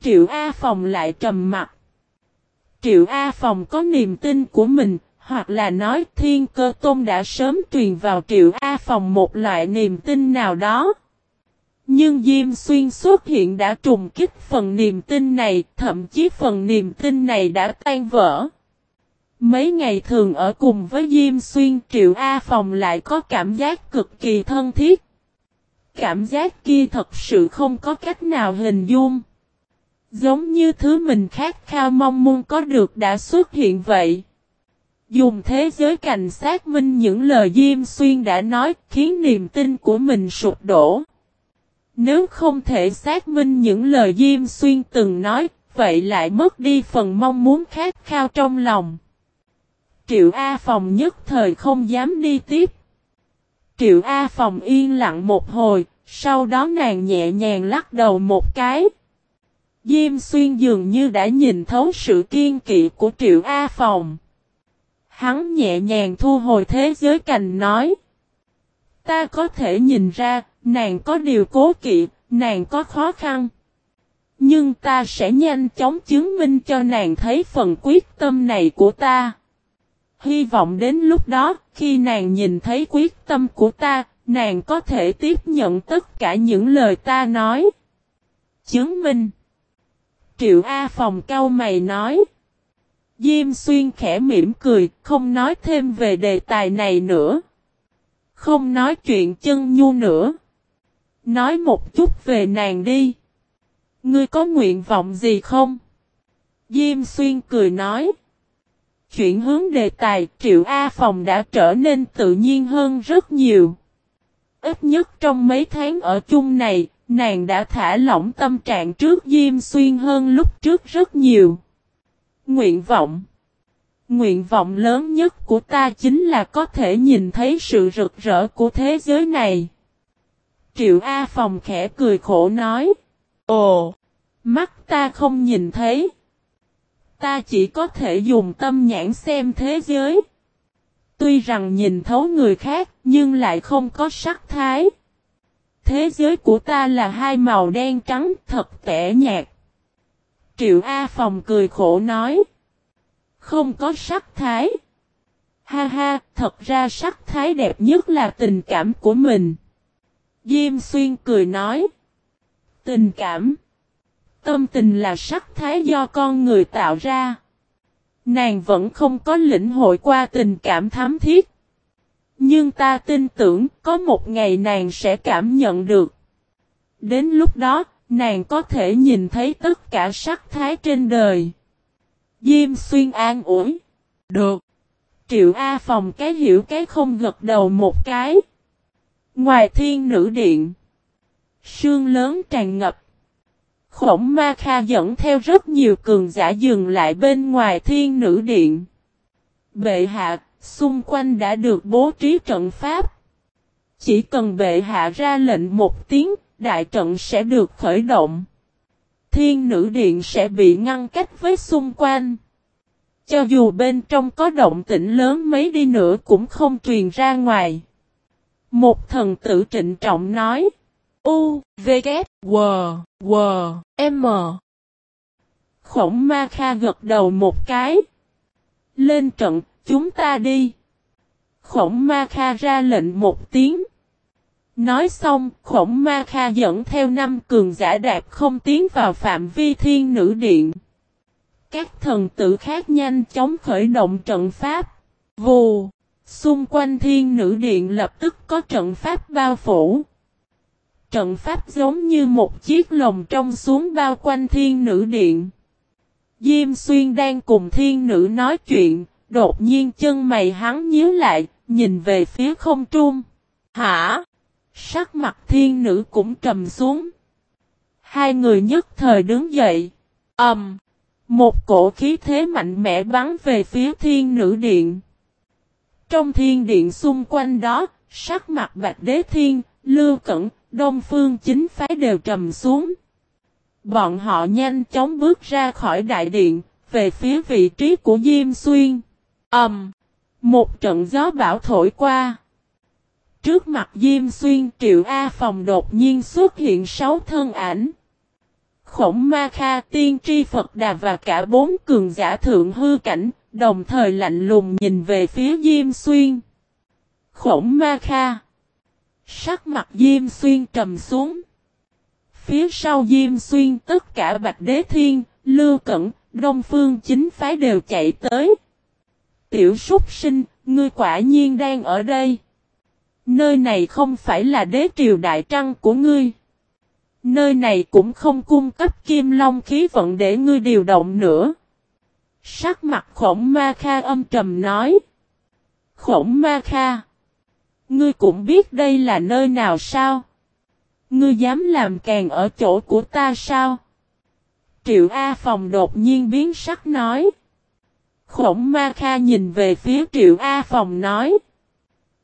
Triệu A Phòng lại trầm mặt. Triệu A Phòng có niềm tin của mình, hoặc là nói thiên cơ tôn đã sớm truyền vào Triệu A Phòng một loại niềm tin nào đó. Nhưng Diêm Xuyên xuất hiện đã trùng kích phần niềm tin này, thậm chí phần niềm tin này đã tan vỡ. Mấy ngày thường ở cùng với Diêm Xuyên Triệu A Phòng lại có cảm giác cực kỳ thân thiết. Cảm giác kia thật sự không có cách nào hình dung. Giống như thứ mình khát khao mong muốn có được đã xuất hiện vậy. Dùng thế giới cảnh sát minh những lời Diêm Xuyên đã nói khiến niềm tin của mình sụp đổ. Nếu không thể xác minh những lời Diêm Xuyên từng nói, vậy lại mất đi phần mong muốn khát khao trong lòng. Triệu A Phòng nhất thời không dám đi tiếp. Triệu A Phòng yên lặng một hồi, sau đó nàng nhẹ nhàng lắc đầu một cái. Diêm xuyên dường như đã nhìn thấu sự kiên kỵ của Triệu A Phòng. Hắn nhẹ nhàng thu hồi thế giới cành nói. Ta có thể nhìn ra, nàng có điều cố kỵ, nàng có khó khăn. Nhưng ta sẽ nhanh chóng chứng minh cho nàng thấy phần quyết tâm này của ta. Hy vọng đến lúc đó, khi nàng nhìn thấy quyết tâm của ta, nàng có thể tiếp nhận tất cả những lời ta nói. Chứng minh. Triệu A Phòng cao mày nói. Diêm xuyên khẽ mỉm cười, không nói thêm về đề tài này nữa. Không nói chuyện chân nhu nữa. Nói một chút về nàng đi. Ngươi có nguyện vọng gì không? Diêm xuyên cười nói. Chuyển hướng đề tài Triệu A Phòng đã trở nên tự nhiên hơn rất nhiều. Ít nhất trong mấy tháng ở chung này, nàng đã thả lỏng tâm trạng trước Diêm Xuyên hơn lúc trước rất nhiều. Nguyện vọng Nguyện vọng lớn nhất của ta chính là có thể nhìn thấy sự rực rỡ của thế giới này. Triệu A Phòng khẽ cười khổ nói. Ồ, mắt ta không nhìn thấy. Ta chỉ có thể dùng tâm nhãn xem thế giới. Tuy rằng nhìn thấu người khác, nhưng lại không có sắc thái. Thế giới của ta là hai màu đen trắng thật tẻ nhạt. Triệu A Phòng cười khổ nói. Không có sắc thái. Ha ha, thật ra sắc thái đẹp nhất là tình cảm của mình. Diêm Xuyên cười nói. Tình cảm. Tâm tình là sắc thái do con người tạo ra. Nàng vẫn không có lĩnh hội qua tình cảm thám thiết. Nhưng ta tin tưởng có một ngày nàng sẽ cảm nhận được. Đến lúc đó, nàng có thể nhìn thấy tất cả sắc thái trên đời. Diêm xuyên an ủi. Được. Triệu A phòng cái hiểu cái không gật đầu một cái. Ngoài thiên nữ điện. Sương lớn tràn ngập. Khổng Ma Kha dẫn theo rất nhiều cường giả dừng lại bên ngoài thiên nữ điện. Bệ hạ, xung quanh đã được bố trí trận pháp. Chỉ cần bệ hạ ra lệnh một tiếng, đại trận sẽ được khởi động. Thiên nữ điện sẽ bị ngăn cách với xung quanh. Cho dù bên trong có động tĩnh lớn mấy đi nữa cũng không truyền ra ngoài. Một thần tử trịnh trọng nói. U, V, K, W, W, M. Khổng Ma Kha gật đầu một cái. Lên trận, chúng ta đi. Khổng Ma Kha ra lệnh một tiếng. Nói xong, khổng Ma Kha dẫn theo năm cường giả đạp không tiến vào phạm vi thiên nữ điện. Các thần tử khác nhanh chóng khởi động trận pháp. Vù! Xung quanh thiên nữ điện lập tức có trận pháp bao phủ. Trận pháp giống như một chiếc lồng trong xuống bao quanh thiên nữ điện. Diêm xuyên đang cùng thiên nữ nói chuyện, đột nhiên chân mày hắn nhíu lại, nhìn về phía không trung. Hả? Sắc mặt thiên nữ cũng trầm xuống. Hai người nhất thời đứng dậy. Ẩm. Um, một cổ khí thế mạnh mẽ bắn về phía thiên nữ điện. Trong thiên điện xung quanh đó, sắc mặt bạch đế thiên, lưu cẩn, đông phương chính phái đều trầm xuống. Bọn họ nhanh chóng bước ra khỏi đại điện, về phía vị trí của Diêm Xuyên. Ẩm! Um, một trận gió bão thổi qua. Trước mặt Diêm Xuyên Triệu A Phòng đột nhiên xuất hiện sáu thân ảnh. Khổng Ma Kha tiên tri Phật Đà và cả bốn cường giả thượng hư cảnh, đồng thời lạnh lùng nhìn về phía Diêm Xuyên. Khổng Ma Kha Sắc mặt Diêm Xuyên trầm xuống. Phía sau Diêm Xuyên tất cả Bạch Đế Thiên, Lưu Cẩn, Đông Phương chính phái đều chạy tới. Tiểu súc sinh, ngươi quả nhiên đang ở đây. Nơi này không phải là đế triều đại trăng của ngươi. Nơi này cũng không cung cấp kim long khí vận để ngươi điều động nữa. Sắc mặt khổng ma kha âm trầm nói. Khổng ma kha. Ngươi cũng biết đây là nơi nào sao? Ngươi dám làm càng ở chỗ của ta sao? Triệu A Phòng đột nhiên biến sắc nói. Khổng Ma Kha nhìn về phía Triệu A Phòng nói.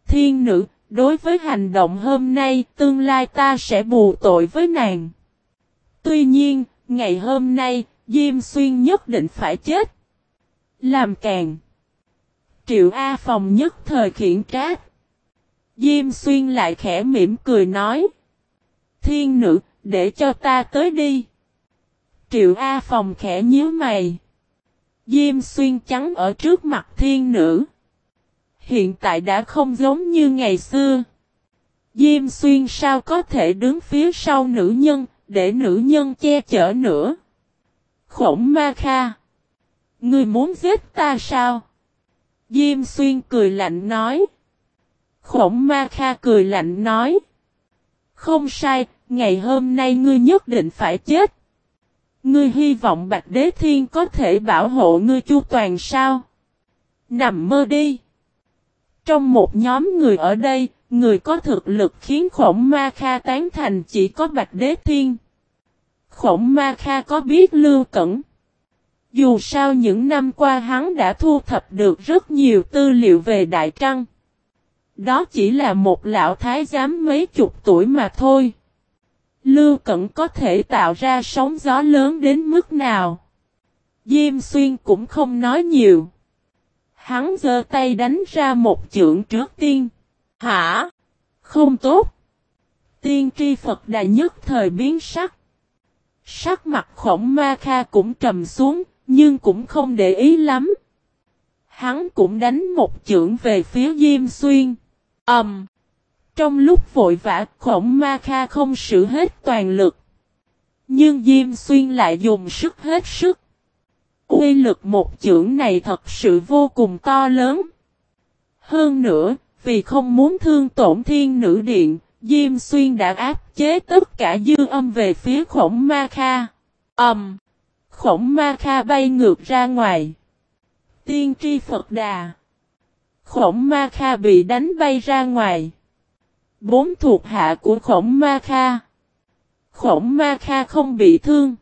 Thiên nữ, đối với hành động hôm nay, tương lai ta sẽ bù tội với nàng. Tuy nhiên, ngày hôm nay, Diêm Xuyên nhất định phải chết. Làm càng. Triệu A Phòng nhất thời khiển trách. Diêm Xuyên lại khẽ mỉm cười nói. Thiên nữ, để cho ta tới đi. Triệu A Phòng khẽ nhíu mày. Diêm Xuyên trắng ở trước mặt thiên nữ. Hiện tại đã không giống như ngày xưa. Diêm Xuyên sao có thể đứng phía sau nữ nhân, để nữ nhân che chở nữa. Khổng Ma Kha. Ngươi muốn giết ta sao? Diêm Xuyên cười lạnh nói. Khổng Ma Kha cười lạnh nói. Không sai, ngày hôm nay ngươi nhất định phải chết. Ngươi hy vọng Bạch Đế Thiên có thể bảo hộ ngươi chu toàn sao? Nằm mơ đi. Trong một nhóm người ở đây, người có thực lực khiến khổng ma kha tán thành chỉ có Bạch Đế Thiên. Khổng ma kha có biết lưu cẩn. Dù sao những năm qua hắn đã thu thập được rất nhiều tư liệu về Đại Trăng. Đó chỉ là một lão thái giám mấy chục tuổi mà thôi. Lưu Cẩn có thể tạo ra sóng gió lớn đến mức nào. Diêm Xuyên cũng không nói nhiều. Hắn giơ tay đánh ra một chưởng trước tiên. Hả? Không tốt. Tiên tri Phật Đà nhất thời biến sắc. Sắc mặt khổng ma kha cũng trầm xuống, nhưng cũng không để ý lắm. Hắn cũng đánh một chưởng về phía Diêm Xuyên. Ẩm. Um, trong lúc vội vã khổng ma kha không sử hết toàn lực. Nhưng Diêm Xuyên lại dùng sức hết sức. quy lực một chưởng này thật sự vô cùng to lớn. Hơn nữa, vì không muốn thương tổn thiên nữ điện, Diêm Xuyên đã áp chế tất cả dư âm về phía khổng ma kha. Âm! Um, khổng ma kha bay ngược ra ngoài. Tiên tri Phật Đà. Khổng ma kha bị đánh bay ra ngoài. Bốn thuộc hạ của khổng ma kha. Khổng ma kha không bị thương.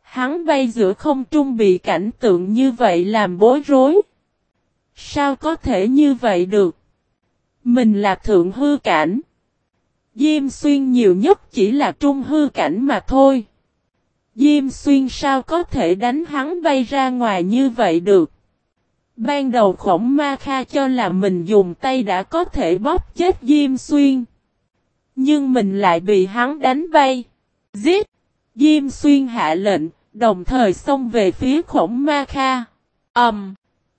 Hắn bay giữa không trung bị cảnh tượng như vậy làm bối rối. Sao có thể như vậy được? Mình là thượng hư cảnh. Diêm xuyên nhiều nhất chỉ là trung hư cảnh mà thôi. Diêm xuyên sao có thể đánh hắn bay ra ngoài như vậy được? Ban đầu khổng ma kha cho là mình dùng tay đã có thể bóp chết Diêm Xuyên. Nhưng mình lại bị hắn đánh bay. Giết! Diêm Xuyên hạ lệnh, đồng thời xông về phía khổng ma kha. Ẩm!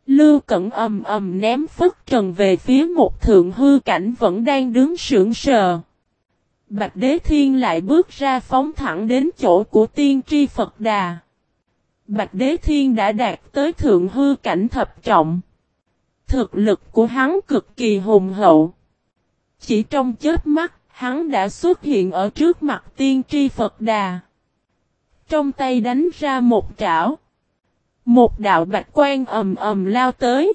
Lưu Cẩn ầm ầm ném phất trần về phía một thượng hư cảnh vẫn đang đứng sững sờ. Bạch Đế Thiên lại bước ra phóng thẳng đến chỗ của tiên tri Phật Đà. Bạch Đế Thiên đã đạt tới thượng hư cảnh thập trọng. Thực lực của hắn cực kỳ hùng hậu. Chỉ trong chết mắt, hắn đã xuất hiện ở trước mặt tiên tri Phật Đà. Trong tay đánh ra một trảo. Một đạo bạch quan ầm ầm lao tới.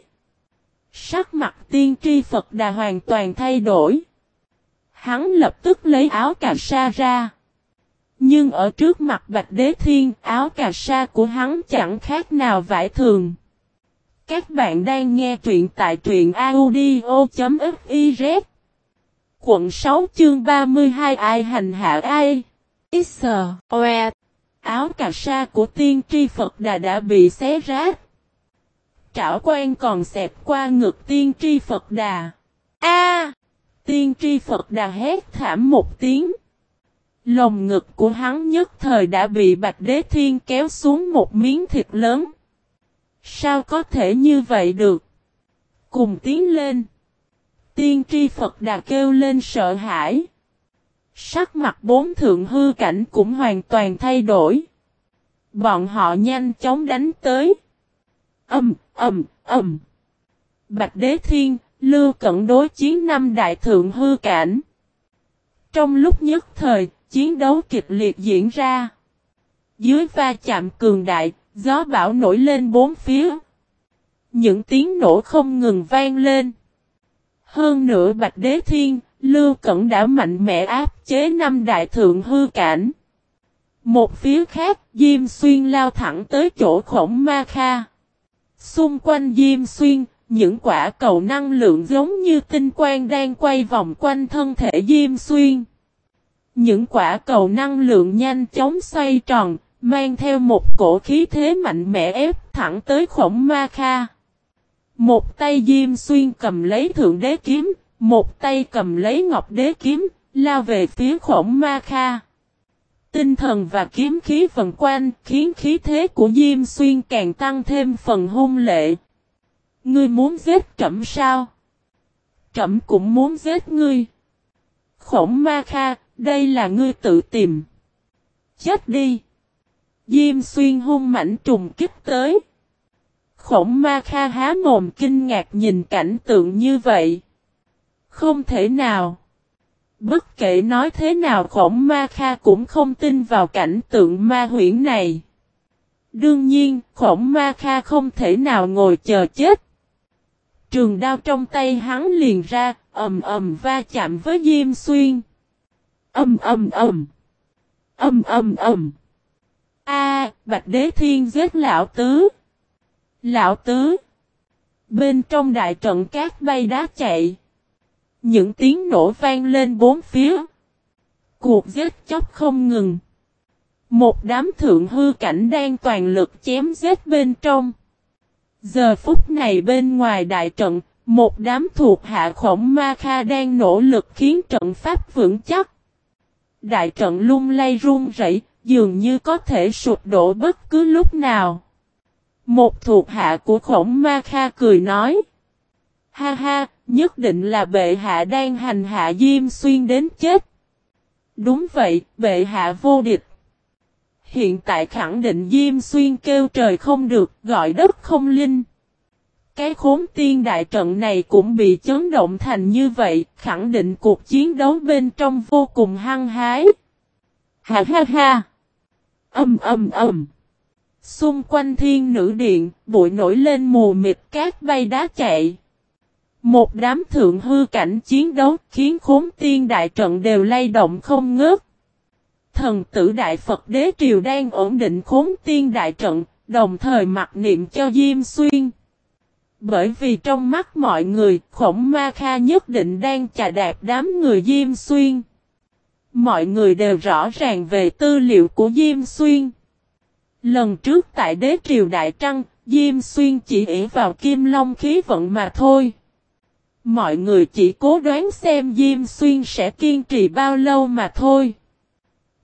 Sắc mặt tiên tri Phật Đà hoàn toàn thay đổi. Hắn lập tức lấy áo cà sa ra. Nhưng ở trước mặt Bạch Đế Thiên, áo cà sa của hắn chẳng khác nào vải thường. Các bạn đang nghe truyện tại truyện audio.fiz Quận 6 chương 32 ai hành hạ ai? X, e. Áo cà sa của tiên tri Phật Đà đã bị xé rách. Trảo quan còn xẹp qua ngực tiên tri Phật Đà. A! tiên tri Phật Đà hét thảm một tiếng. Lồng ngực của hắn nhất thời đã bị Bạch Đế Thiên kéo xuống một miếng thịt lớn. Sao có thể như vậy được? Cùng tiến lên. Tiên tri Phật Đà kêu lên sợ hãi. Sắc mặt bốn thượng hư cảnh cũng hoàn toàn thay đổi. Bọn họ nhanh chóng đánh tới. Âm, âm, âm. Bạch Đế Thiên, Lưu Cận đối chiến năm đại thượng hư cảnh. Trong lúc nhất thời, chiến đấu kịch liệt diễn ra. Dưới va chạm cường đại, gió bão nổi lên bốn phía. Những tiếng nổ không ngừng vang lên. Hơn nữa Bạch Đế Thiên, Lưu Cẩn đã mạnh mẽ áp chế năm đại thượng hư cảnh. Một phía khác, Diêm Xuyên lao thẳng tới chỗ khổng ma kha. Xung quanh Diêm Xuyên, những quả cầu năng lượng giống như tinh quang đang quay vòng quanh thân thể Diêm Xuyên. Những quả cầu năng lượng nhanh chóng xoay tròn, mang theo một cổ khí thế mạnh mẽ ép thẳng tới khổng ma kha. Một tay Diêm Xuyên cầm lấy thượng đế kiếm, một tay cầm lấy ngọc đế kiếm, lao về phía khổng ma kha. Tinh thần và kiếm khí vần quanh khiến khí thế của Diêm Xuyên càng tăng thêm phần hung lệ. Ngươi muốn giết trẩm sao? Trẩm cũng muốn giết ngươi. Khổng ma kha, đây là ngươi tự tìm. Chết đi. Diêm xuyên hung mảnh trùng kích tới. Khổng ma kha há mồm kinh ngạc nhìn cảnh tượng như vậy. Không thể nào. Bất kể nói thế nào khổng ma kha cũng không tin vào cảnh tượng ma huyễn này. Đương nhiên, khổng ma kha không thể nào ngồi chờ chết. Trường đao trong tay hắn liền ra, ầm ầm va chạm với Diêm Xuyên. Âm âm ầm. Âm âm ầm. A, Bạch Đế Thiên giết lão tứ. Lão tứ. Bên trong đại trận cát bay đá chạy. Những tiếng nổ vang lên bốn phía. Cuộc giết chóc không ngừng. Một đám thượng hư cảnh đang toàn lực chém giết bên trong. Giờ phút này bên ngoài đại trận, một đám thuộc hạ khổng ma kha đang nỗ lực khiến trận pháp vững chắc. Đại trận lung lay run rẩy, dường như có thể sụp đổ bất cứ lúc nào. Một thuộc hạ của khổng ma kha cười nói. Ha ha, nhất định là bệ hạ đang hành hạ Diêm Xuyên đến chết. Đúng vậy, bệ hạ vô địch. Hiện tại khẳng định Diêm Xuyên kêu trời không được, gọi đất không linh. Cái khốn tiên đại trận này cũng bị chấn động thành như vậy, khẳng định cuộc chiến đấu bên trong vô cùng hăng hái. Ha ha ha! Âm âm âm! Xung quanh thiên nữ điện, bụi nổi lên mù mịt cát bay đá chạy. Một đám thượng hư cảnh chiến đấu khiến khốn tiên đại trận đều lay động không ngớt. Thần tử Đại Phật Đế Triều đang ổn định khốn tiên đại trận, đồng thời mặc niệm cho Diêm Xuyên. Bởi vì trong mắt mọi người, khổng ma kha nhất định đang chà đạp đám người Diêm Xuyên. Mọi người đều rõ ràng về tư liệu của Diêm Xuyên. Lần trước tại đế triều Đại Trăng, Diêm Xuyên chỉ ỉ vào kim long khí vận mà thôi. Mọi người chỉ cố đoán xem Diêm Xuyên sẽ kiên trì bao lâu mà thôi.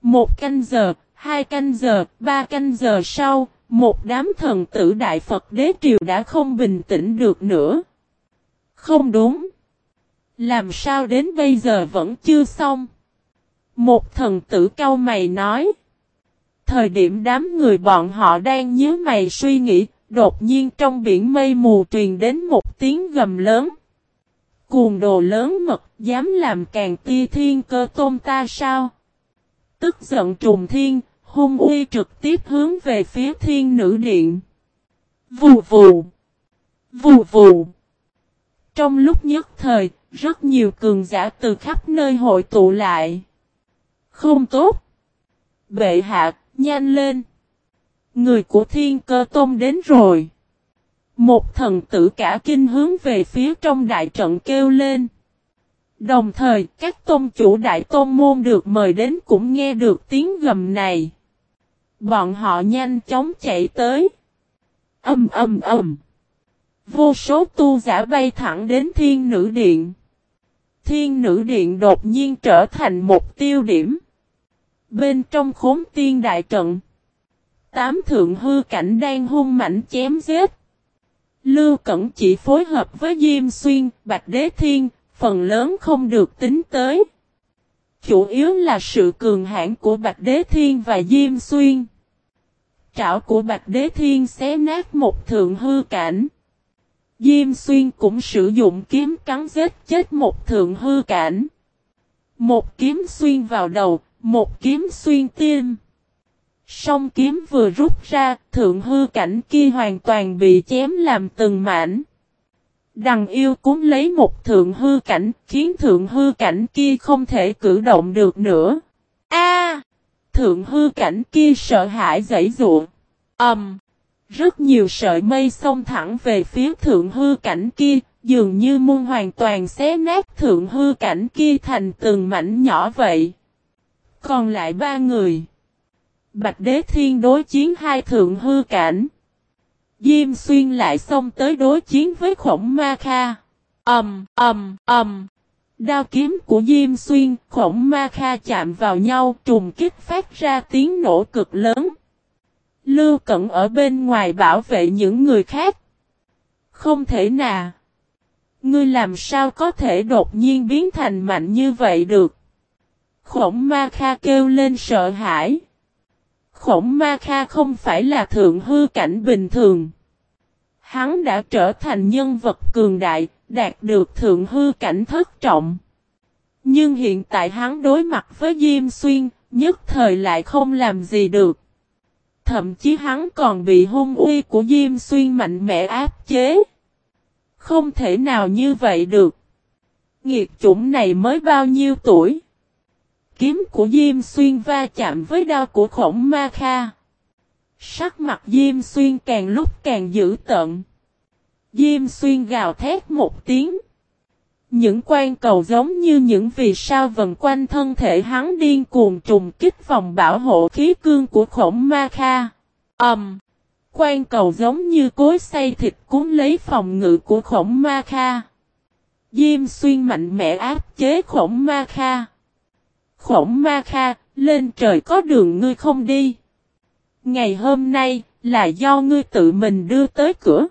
Một canh giờ, hai canh giờ, ba canh giờ sau, một đám thần tử Đại Phật Đế Triều đã không bình tĩnh được nữa. Không đúng. Làm sao đến bây giờ vẫn chưa xong? Một thần tử cao mày nói. Thời điểm đám người bọn họ đang nhớ mày suy nghĩ, đột nhiên trong biển mây mù truyền đến một tiếng gầm lớn. Cuồng đồ lớn mật, dám làm càng ti thiên cơ tôn ta sao? Tức giận trùng thiên, hung uy trực tiếp hướng về phía thiên nữ điện. Vù vù. Vù vù. Trong lúc nhất thời, rất nhiều cường giả từ khắp nơi hội tụ lại. Không tốt. Bệ hạ, nhanh lên. Người của thiên cơ tôm đến rồi. Một thần tử cả kinh hướng về phía trong đại trận kêu lên. Đồng thời, các tôn chủ đại tôn môn được mời đến cũng nghe được tiếng gầm này. Bọn họ nhanh chóng chạy tới. Âm âm âm. Vô số tu giả bay thẳng đến thiên nữ điện. Thiên nữ điện đột nhiên trở thành một tiêu điểm. Bên trong khốn tiên đại trận. Tám thượng hư cảnh đang hung mảnh chém giết. Lưu Cẩn chỉ phối hợp với Diêm Xuyên, Bạch Đế Thiên, phần lớn không được tính tới. Chủ yếu là sự cường hãn của Bạch Đế Thiên và Diêm Xuyên. Trảo của Bạch Đế Thiên xé nát một thượng hư cảnh. Diêm Xuyên cũng sử dụng kiếm cắn giết chết một thượng hư cảnh. Một kiếm xuyên vào đầu, một kiếm xuyên tim. Song kiếm vừa rút ra, thượng hư cảnh kia hoàn toàn bị chém làm từng mảnh. Đằng yêu cũng lấy một thượng hư cảnh, khiến thượng hư cảnh kia không thể cử động được nữa. A! Thượng hư cảnh kia sợ hãi dãy dụa. Ầm! Um, rất nhiều sợi mây xông thẳng về phía thượng hư cảnh kia, dường như muôn hoàn toàn xé nát thượng hư cảnh kia thành từng mảnh nhỏ vậy. Còn lại ba người. Bạch Đế Thiên đối chiến hai thượng hư cảnh. Diêm Xuyên lại xông tới đối chiến với khổng ma kha. Ẩm, ầm, ầm. Đao kiếm của Diêm Xuyên, khổng ma kha chạm vào nhau trùng kích phát ra tiếng nổ cực lớn. Lưu Cẩn ở bên ngoài bảo vệ những người khác. Không thể nào. Ngươi làm sao có thể đột nhiên biến thành mạnh như vậy được? Khổng ma kha kêu lên sợ hãi. Khổng ma kha không phải là thượng hư cảnh bình thường. Hắn đã trở thành nhân vật cường đại, đạt được thượng hư cảnh thất trọng. Nhưng hiện tại hắn đối mặt với Diêm Xuyên, nhất thời lại không làm gì được. Thậm chí hắn còn bị hung uy của Diêm Xuyên mạnh mẽ áp chế. Không thể nào như vậy được. Nghiệt chủng này mới bao nhiêu tuổi? Kiếm của Diêm Xuyên va chạm với đao của khổng ma kha. Sắc mặt Diêm Xuyên càng lúc càng dữ tận. Diêm Xuyên gào thét một tiếng. Những quan cầu giống như những vì sao vần quanh thân thể hắn điên cuồng trùng kích vòng bảo hộ khí cương của khổng ma kha. Ẩm! Um, quan cầu giống như cối xay thịt cuốn lấy phòng ngự của khổng ma kha. Diêm xuyên mạnh mẽ áp chế khổng ma kha. Khổng ma kha, lên trời có đường ngươi không đi. Ngày hôm nay, là do ngươi tự mình đưa tới cửa.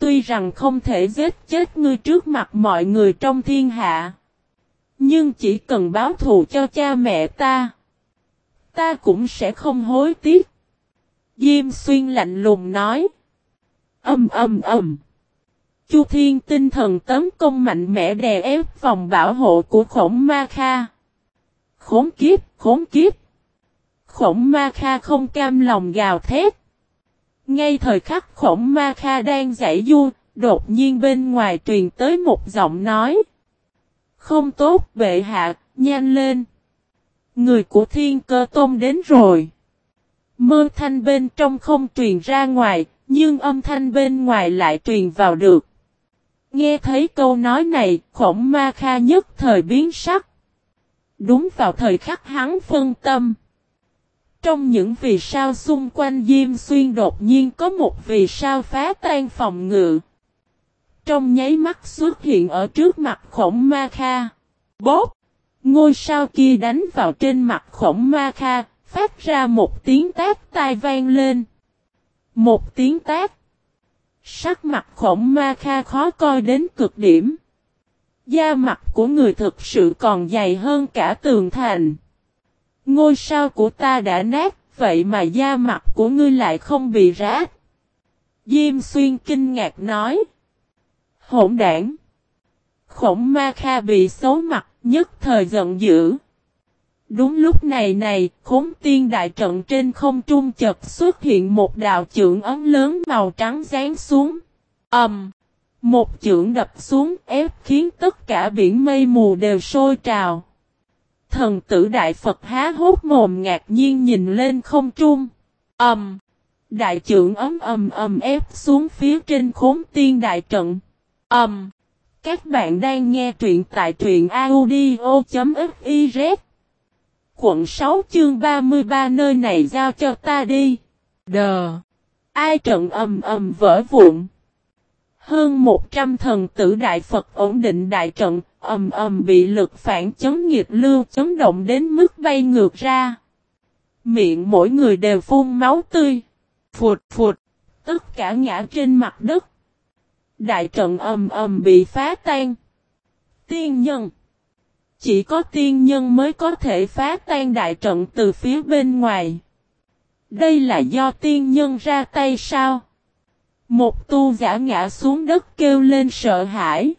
Tuy rằng không thể giết chết ngươi trước mặt mọi người trong thiên hạ. Nhưng chỉ cần báo thù cho cha mẹ ta. Ta cũng sẽ không hối tiếc. Diêm xuyên lạnh lùng nói. Âm âm âm. Chu Thiên tinh thần tấn công mạnh mẽ đè ép vòng bảo hộ của khổng ma kha. Khốn kiếp, khốn kiếp. Khổng ma kha không cam lòng gào thét. Ngay thời khắc khổng ma kha đang giải du, đột nhiên bên ngoài truyền tới một giọng nói. Không tốt bệ hạ, nhanh lên. Người của thiên cơ tôm đến rồi. Mơ thanh bên trong không truyền ra ngoài, nhưng âm thanh bên ngoài lại truyền vào được. Nghe thấy câu nói này, khổng ma kha nhất thời biến sắc. Đúng vào thời khắc hắn phân tâm. Trong những vì sao xung quanh Diêm Xuyên đột nhiên có một vì sao phá tan phòng ngự. Trong nháy mắt xuất hiện ở trước mặt khổng ma kha. Bốp! Ngôi sao kia đánh vào trên mặt khổng ma kha, phát ra một tiếng tác tai vang lên. Một tiếng tác. Sắc mặt khổng ma kha khó coi đến cực điểm. Da mặt của người thực sự còn dày hơn cả tường thành. Ngôi sao của ta đã nát, vậy mà da mặt của ngươi lại không bị rát. Diêm xuyên kinh ngạc nói. Hỗn đảng. Khổng ma kha bị xấu mặt, nhất thời giận dữ. Đúng lúc này này, khốn tiên đại trận trên không trung chật xuất hiện một đạo trưởng ấm lớn màu trắng rán xuống. Ẩm! Um, một chưởng đập xuống ép khiến tất cả biển mây mù đều sôi trào. Thần tử Đại Phật há hốt mồm ngạc nhiên nhìn lên không trung. Ẩm! Um, đại trưởng ấm ầm ầm ép xuống phía trên khốn tiên đại trận. Ẩm! Um, các bạn đang nghe truyện tại truyện audio.fiz quận 6 chương 33 nơi này giao cho ta đi. Đờ. Ai trận ầm ầm vỡ vụn. Hơn 100 thần tử đại Phật ổn định đại trận, ầm ầm bị lực phản chấn nhiệt lưu chấn động đến mức bay ngược ra. Miệng mỗi người đều phun máu tươi. Phụt phụt. Tất cả ngã trên mặt đất. Đại trận ầm ầm bị phá tan. Tiên nhân. Chỉ có tiên nhân mới có thể phá tan đại trận từ phía bên ngoài. Đây là do tiên nhân ra tay sao? Một tu giả ngã xuống đất kêu lên sợ hãi.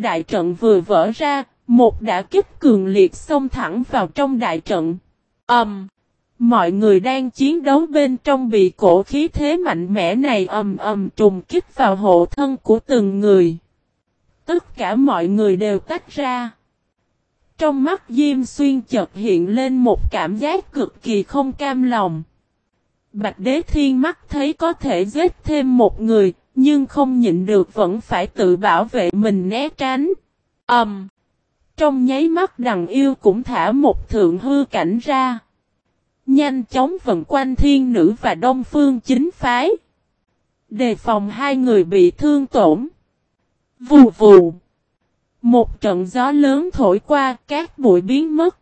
Đại trận vừa vỡ ra, một đã kích cường liệt xông thẳng vào trong đại trận. Ầm! Um, mọi người đang chiến đấu bên trong bị cổ khí thế mạnh mẽ này ầm ầm trùng kích vào hộ thân của từng người. Tất cả mọi người đều tách ra. Trong mắt Diêm Xuyên chợt hiện lên một cảm giác cực kỳ không cam lòng. Bạch Đế Thiên mắt thấy có thể giết thêm một người, nhưng không nhịn được vẫn phải tự bảo vệ mình né tránh. Ầm. Um, trong nháy mắt đằng yêu cũng thả một thượng hư cảnh ra. Nhanh chóng vận quanh thiên nữ và đông phương chính phái. Đề phòng hai người bị thương tổn. Vù vù. Một trận gió lớn thổi qua, các bụi biến mất.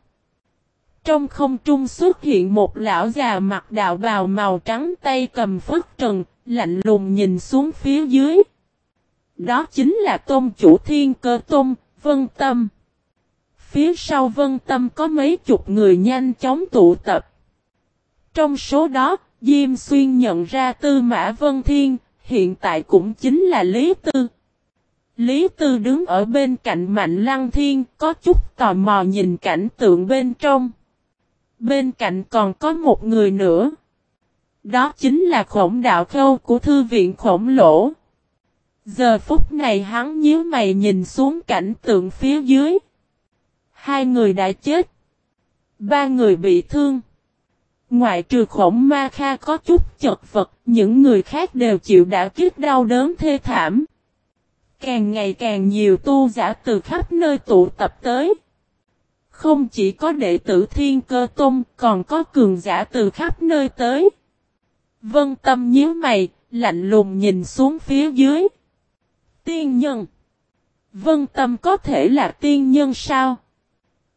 Trong không trung xuất hiện một lão già mặc đạo bào màu trắng tay cầm phất trần, lạnh lùng nhìn xuống phía dưới. Đó chính là tôn chủ thiên cơ tôn, Vân Tâm. Phía sau Vân Tâm có mấy chục người nhanh chóng tụ tập. Trong số đó, Diêm Xuyên nhận ra Tư Mã Vân Thiên, hiện tại cũng chính là Lý Tư. Lý Tư đứng ở bên cạnh Mạnh Lăng Thiên, có chút tò mò nhìn cảnh tượng bên trong. Bên cạnh còn có một người nữa. Đó chính là khổng đạo khâu của thư viện khổng lỗ. Giờ phút này hắn nhíu mày nhìn xuống cảnh tượng phía dưới. Hai người đã chết. Ba người bị thương. Ngoại trừ khổng ma kha có chút chật vật, những người khác đều chịu đã kiếp đau đớn thê thảm. Càng ngày càng nhiều tu giả từ khắp nơi tụ tập tới. Không chỉ có đệ tử thiên cơ tôn, còn có cường giả từ khắp nơi tới. Vân tâm nhíu mày, lạnh lùng nhìn xuống phía dưới. Tiên nhân. Vân tâm có thể là tiên nhân sao?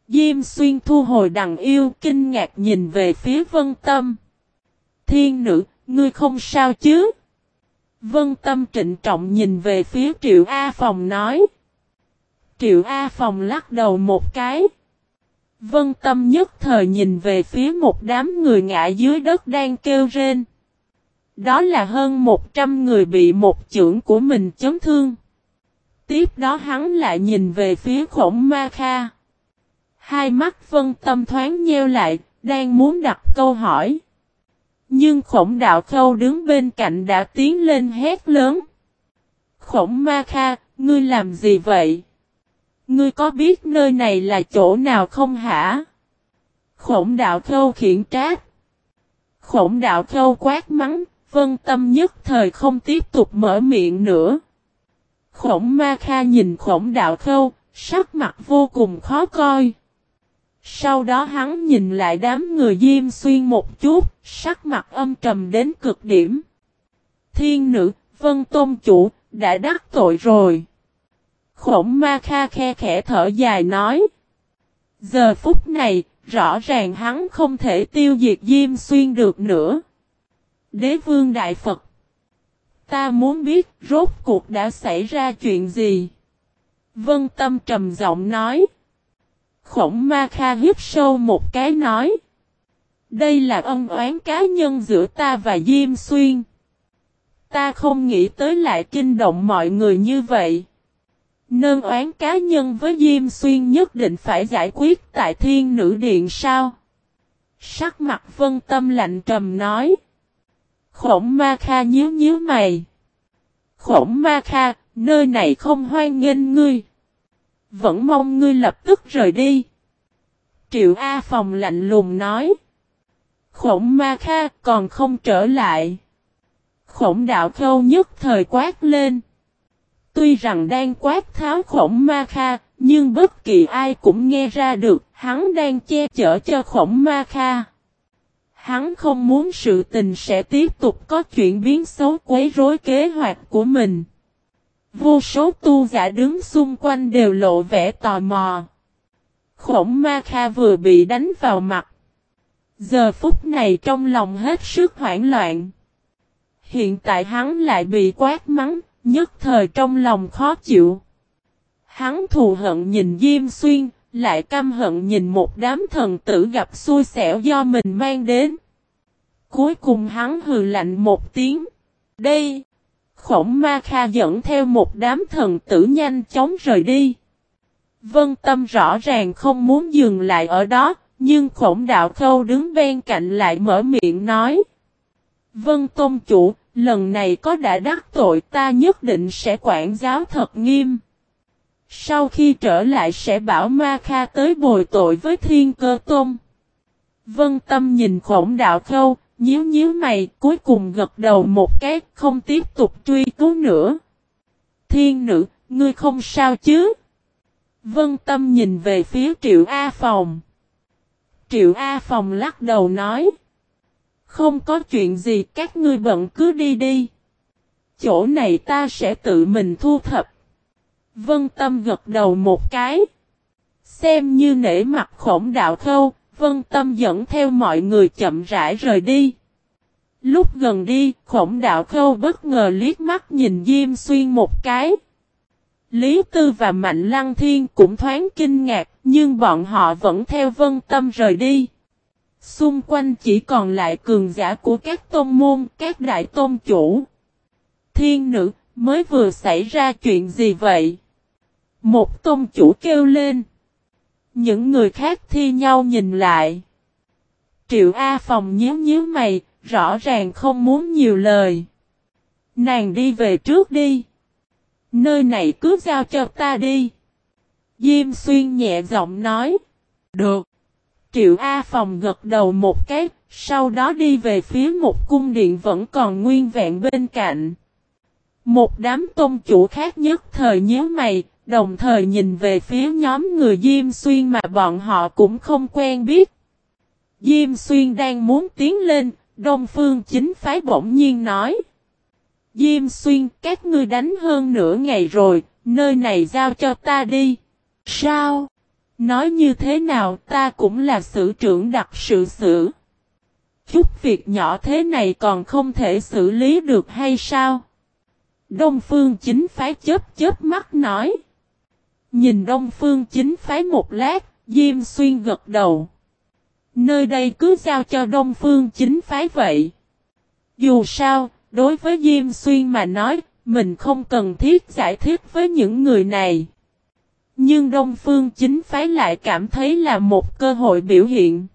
Diêm xuyên thu hồi đằng yêu kinh ngạc nhìn về phía vân tâm. Thiên nữ, ngươi không sao chứ? Vân tâm trịnh trọng nhìn về phía triệu A Phòng nói. Triệu A Phòng lắc đầu một cái. Vân tâm nhất thời nhìn về phía một đám người ngã dưới đất đang kêu rên. Đó là hơn 100 người bị một chưởng của mình chấn thương. Tiếp đó hắn lại nhìn về phía khổng ma kha. Hai mắt vân tâm thoáng nheo lại, đang muốn đặt câu hỏi. Nhưng khổng đạo khâu đứng bên cạnh đã tiến lên hét lớn. Khổng ma kha, ngươi làm gì vậy? Ngươi có biết nơi này là chỗ nào không hả? Khổng đạo khâu khiển trách. Khổng đạo khâu quát mắng, vân tâm nhất thời không tiếp tục mở miệng nữa. Khổng ma kha nhìn khổng đạo khâu, sắc mặt vô cùng khó coi. Sau đó hắn nhìn lại đám người Diêm Xuyên một chút, sắc mặt âm trầm đến cực điểm. Thiên nữ, Vân Tôn Chủ, đã đắc tội rồi. Khổng ma kha khe khẽ thở dài nói. Giờ phút này, rõ ràng hắn không thể tiêu diệt Diêm Xuyên được nữa. Đế vương Đại Phật. Ta muốn biết rốt cuộc đã xảy ra chuyện gì. Vân Tâm trầm giọng nói. Khổng Ma Kha hiếp sâu một cái nói. Đây là ân oán cá nhân giữa ta và Diêm Xuyên. Ta không nghĩ tới lại kinh động mọi người như vậy. Nơn oán cá nhân với Diêm Xuyên nhất định phải giải quyết tại Thiên Nữ Điện sao? Sắc mặt vân tâm lạnh trầm nói. Khổng Ma Kha nhíu nhíu mày. Khổng Ma Kha, nơi này không hoan nghênh ngươi. Vẫn mong ngươi lập tức rời đi. Triệu A Phòng lạnh lùng nói. Khổng Ma Kha còn không trở lại. Khổng đạo khâu nhất thời quát lên. Tuy rằng đang quát tháo khổng Ma Kha, nhưng bất kỳ ai cũng nghe ra được hắn đang che chở cho khổng Ma Kha. Hắn không muốn sự tình sẽ tiếp tục có chuyển biến xấu quấy rối kế hoạch của mình. Vô số tu giả đứng xung quanh đều lộ vẻ tò mò. Khổng Ma Kha vừa bị đánh vào mặt. Giờ phút này trong lòng hết sức hoảng loạn. Hiện tại hắn lại bị quát mắng, nhất thời trong lòng khó chịu. Hắn thù hận nhìn Diêm Xuyên, lại căm hận nhìn một đám thần tử gặp xui xẻo do mình mang đến. Cuối cùng hắn hừ lạnh một tiếng. Đây! Khổng Ma Kha dẫn theo một đám thần tử nhanh chóng rời đi. Vân Tâm rõ ràng không muốn dừng lại ở đó, nhưng khổng đạo khâu đứng bên cạnh lại mở miệng nói. Vân Tôn Chủ, lần này có đã đắc tội ta nhất định sẽ quản giáo thật nghiêm. Sau khi trở lại sẽ bảo Ma Kha tới bồi tội với Thiên Cơ Tôn. Vân Tâm nhìn khổng đạo khâu, nhíu nhíu mày, cuối cùng gật đầu một cái, không tiếp tục truy cứu nữa. Thiên nữ, ngươi không sao chứ? Vân Tâm nhìn về phía Triệu A Phòng. Triệu A Phòng lắc đầu nói. Không có chuyện gì các ngươi bận cứ đi đi. Chỗ này ta sẽ tự mình thu thập. Vân Tâm gật đầu một cái. Xem như nể mặt khổng đạo khâu, Vân Tâm dẫn theo mọi người chậm rãi rời đi. Lúc gần đi, khổng đạo khâu bất ngờ liếc mắt nhìn Diêm Xuyên một cái. Lý Tư và Mạnh Lăng Thiên cũng thoáng kinh ngạc, nhưng bọn họ vẫn theo Vân Tâm rời đi. Xung quanh chỉ còn lại cường giả của các tôn môn, các đại tôn chủ. Thiên nữ, mới vừa xảy ra chuyện gì vậy? Một tôn chủ kêu lên. Những người khác thi nhau nhìn lại. Triệu A Phòng nhíu nhíu mày, rõ ràng không muốn nhiều lời. Nàng đi về trước đi. Nơi này cứ giao cho ta đi. Diêm xuyên nhẹ giọng nói. Được. Triệu A Phòng gật đầu một cái, sau đó đi về phía một cung điện vẫn còn nguyên vẹn bên cạnh. Một đám tôn chủ khác nhất thời nhớ mày, đồng thời nhìn về phía nhóm người Diêm Xuyên mà bọn họ cũng không quen biết. Diêm Xuyên đang muốn tiến lên, Đông Phương chính phái bỗng nhiên nói. Diêm Xuyên, các ngươi đánh hơn nửa ngày rồi, nơi này giao cho ta đi. Sao? Nói như thế nào ta cũng là sự trưởng đặc sự xử. Chút việc nhỏ thế này còn không thể xử lý được hay sao? Đông Phương chính phái chớp chớp mắt nói. Nhìn Đông Phương chính phái một lát, Diêm Xuyên gật đầu. Nơi đây cứ giao cho Đông Phương chính phái vậy. Dù sao, đối với Diêm Xuyên mà nói, mình không cần thiết giải thích với những người này. Nhưng Đông Phương chính phái lại cảm thấy là một cơ hội biểu hiện.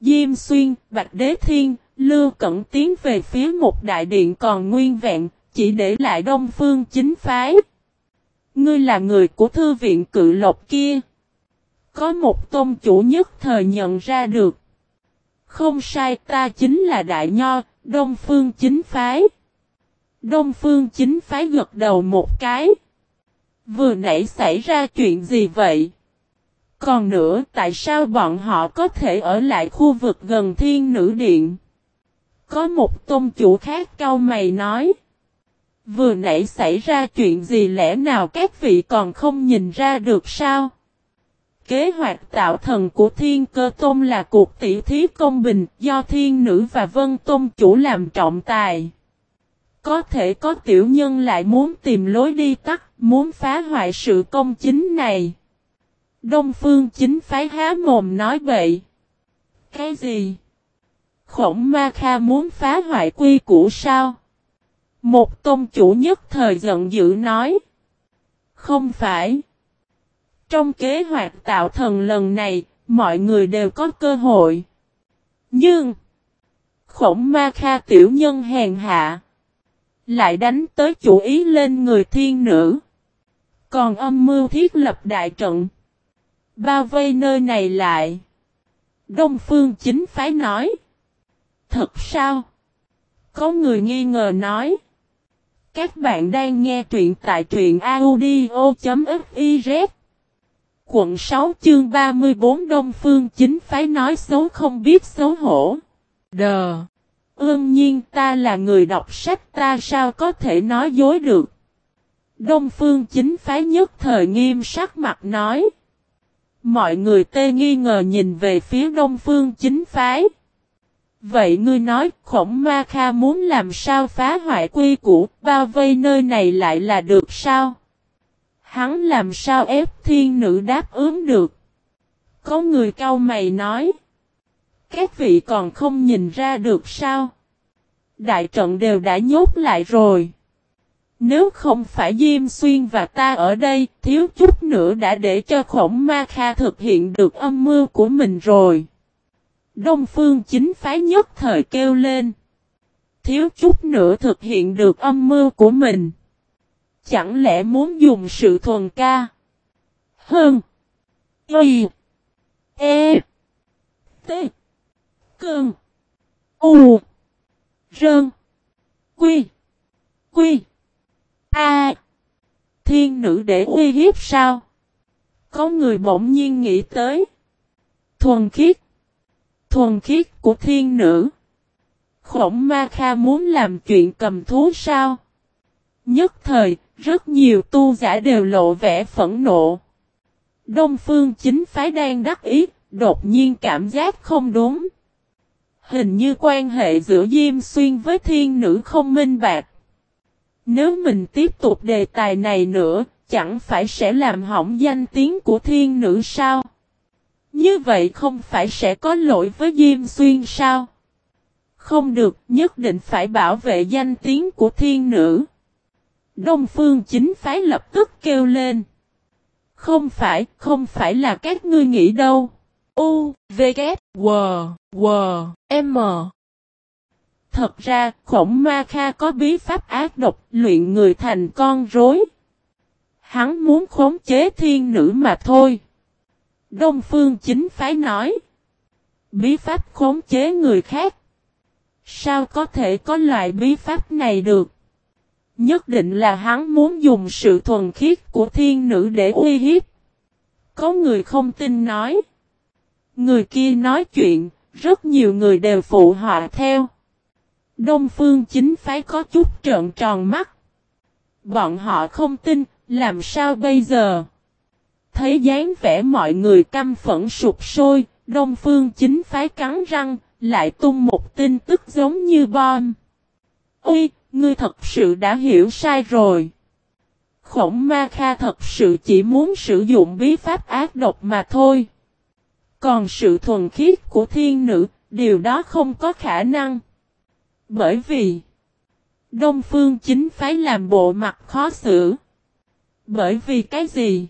Diêm Xuyên, Bạch Đế Thiên, Lưu Cẩn tiến về phía một đại điện còn nguyên vẹn, chỉ để lại Đông Phương chính phái. Ngươi là người của thư viện cự lộc kia. Có một tôn chủ nhất thời nhận ra được. Không sai ta chính là Đại Nho, Đông Phương chính phái. Đông Phương chính phái gật đầu một cái. Vừa nãy xảy ra chuyện gì vậy? Còn nữa tại sao bọn họ có thể ở lại khu vực gần thiên nữ điện? Có một tôn chủ khác cao mày nói. Vừa nãy xảy ra chuyện gì lẽ nào các vị còn không nhìn ra được sao? Kế hoạch tạo thần của thiên cơ tôn là cuộc tỷ thí công bình do thiên nữ và vân tôn chủ làm trọng tài. Có thể có tiểu nhân lại muốn tìm lối đi tắt, muốn phá hoại sự công chính này. Đông phương chính phái há mồm nói bậy. Cái gì? Khổng ma kha muốn phá hoại quy củ sao? Một tôn chủ nhất thời giận dữ nói. Không phải. Trong kế hoạch tạo thần lần này, mọi người đều có cơ hội. Nhưng, khổng ma kha tiểu nhân hèn hạ, lại đánh tới chủ ý lên người thiên nữ. Còn âm mưu thiết lập đại trận, bao vây nơi này lại. Đông phương chính phái nói. Thật sao? Có người nghi ngờ nói. Các bạn đang nghe truyện tại truyện audio.fiz Quận 6 chương 34 Đông Phương chính phái nói xấu không biết xấu hổ. Đờ! Ương nhiên ta là người đọc sách ta sao có thể nói dối được. Đông phương chính phái nhất thời nghiêm sắc mặt nói. Mọi người tê nghi ngờ nhìn về phía đông phương chính phái. Vậy ngươi nói khổng ma kha muốn làm sao phá hoại quy củ, bao vây nơi này lại là được sao? Hắn làm sao ép thiên nữ đáp ứng được? Có người cau mày nói. Các vị còn không nhìn ra được sao? Đại trận đều đã nhốt lại rồi. Nếu không phải Diêm Xuyên và ta ở đây, thiếu chút nữa đã để cho khổng ma kha thực hiện được âm mưu của mình rồi. Đông phương chính phái nhất thời kêu lên. Thiếu chút nữa thực hiện được âm mưu của mình. Chẳng lẽ muốn dùng sự thuần ca? Hơn. Y. E. T. Cơn. U. Rơn. Quy. Quy. A. Thiên nữ để uy hiếp sao? Có người bỗng nhiên nghĩ tới. Thuần khiết. Thuần khiết của thiên nữ. Khổng ma kha muốn làm chuyện cầm thú sao? Nhất thời, rất nhiều tu giả đều lộ vẻ phẫn nộ. Đông phương chính phái đang đắc ý, đột nhiên cảm giác không đúng. Hình như quan hệ giữa Diêm Xuyên với thiên nữ không minh bạc. Nếu mình tiếp tục đề tài này nữa, chẳng phải sẽ làm hỏng danh tiếng của thiên nữ sao? Như vậy không phải sẽ có lỗi với Diêm Xuyên sao? Không được, nhất định phải bảo vệ danh tiếng của thiên nữ. Đông phương chính phái lập tức kêu lên. Không phải, không phải là các ngươi nghĩ đâu. U, V, K, W, W, M. Thật ra, khổng ma kha có bí pháp ác độc, luyện người thành con rối. Hắn muốn khống chế thiên nữ mà thôi. Đông phương chính phái nói. Bí pháp khống chế người khác. Sao có thể có loại bí pháp này được? Nhất định là hắn muốn dùng sự thuần khiết của thiên nữ để uy hiếp. Có người không tin nói. Người kia nói chuyện, rất nhiều người đều phụ họa theo. Đông phương chính phái có chút trợn tròn mắt. Bọn họ không tin, làm sao bây giờ? Thấy dáng vẻ mọi người căm phẫn sụp sôi, Đông phương chính phái cắn răng, lại tung một tin tức giống như bom. Ôi, ngươi thật sự đã hiểu sai rồi. Khổng Ma Kha thật sự chỉ muốn sử dụng bí pháp ác độc mà thôi. Còn sự thuần khiết của thiên nữ, điều đó không có khả năng. Bởi vì, Đông Phương chính phái làm bộ mặt khó xử. Bởi vì cái gì?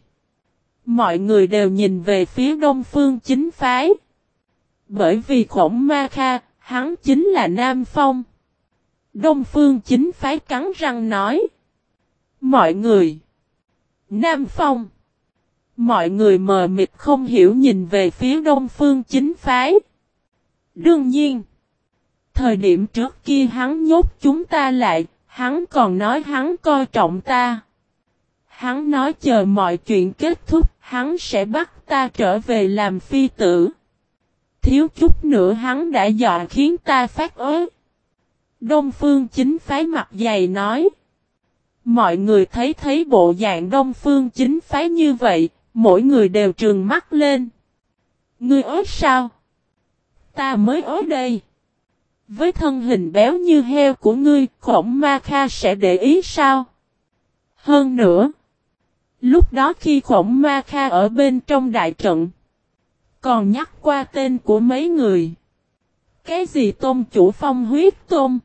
Mọi người đều nhìn về phía Đông Phương chính phái. Bởi vì khổng ma kha, hắn chính là Nam Phong. Đông Phương chính phái cắn răng nói. Mọi người. Nam Phong. Mọi người mờ mịt không hiểu nhìn về phía Đông Phương chính phái. Đương nhiên. Thời điểm trước kia hắn nhốt chúng ta lại, hắn còn nói hắn coi trọng ta. Hắn nói chờ mọi chuyện kết thúc, hắn sẽ bắt ta trở về làm phi tử. Thiếu chút nữa hắn đã dọa khiến ta phát ớt. Đông phương chính phái mặt dày nói. Mọi người thấy thấy bộ dạng đông phương chính phái như vậy, mỗi người đều trừng mắt lên. Ngươi ớt sao? Ta mới ớt đây. Với thân hình béo như heo của ngươi, khổng ma kha sẽ để ý sao? Hơn nữa, lúc đó khi khổng ma kha ở bên trong đại trận, còn nhắc qua tên của mấy người. Cái gì tôn chủ phong huyết tôn?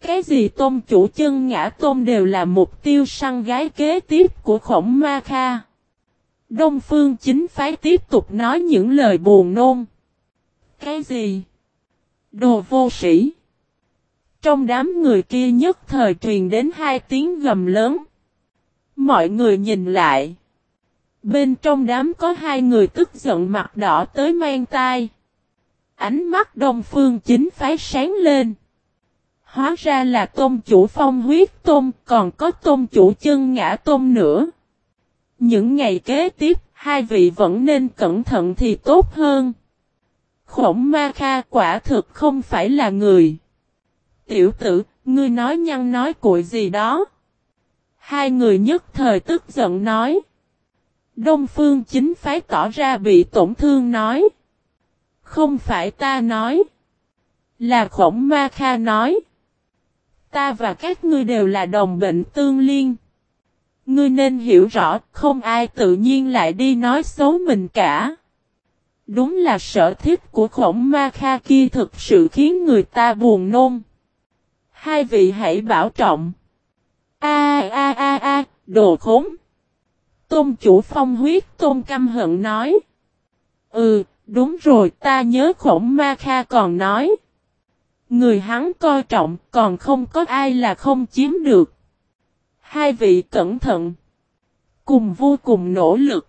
Cái gì tôn chủ chân ngã tôn đều là mục tiêu săn gái kế tiếp của khổng ma kha. Đông phương chính phái tiếp tục nói những lời buồn nôn. Cái gì? Đồ vô sĩ. Trong đám người kia nhất thời truyền đến hai tiếng gầm lớn. Mọi người nhìn lại. Bên trong đám có hai người tức giận mặt đỏ tới mang tai. Ánh mắt đông phương chính phái sáng lên. Hóa ra là tôn chủ phong huyết tôn, còn có tôn chủ chân ngã tôn nữa. Những ngày kế tiếp, hai vị vẫn nên cẩn thận thì tốt hơn. Khổng ma kha quả thực không phải là người. Tiểu tử, ngươi nói nhăn nói cội gì đó. Hai người nhất thời tức giận nói. Đông phương chính phái tỏ ra bị tổn thương nói. Không phải ta nói. Là khổng ma kha nói. Ta và các ngươi đều là đồng bệnh tương liên. Ngươi nên hiểu rõ, không ai tự nhiên lại đi nói xấu mình cả. Đúng là sở thích của khổng ma kha kia thực sự khiến người ta buồn nôn. Hai vị hãy bảo trọng. A a a a, đồ khốn. Tôn chủ phong huyết tôn căm hận nói. Ừ, đúng rồi ta nhớ khổng ma kha còn nói. Người hắn coi trọng còn không có ai là không chiếm được. Hai vị cẩn thận. Cùng vô cùng nỗ lực.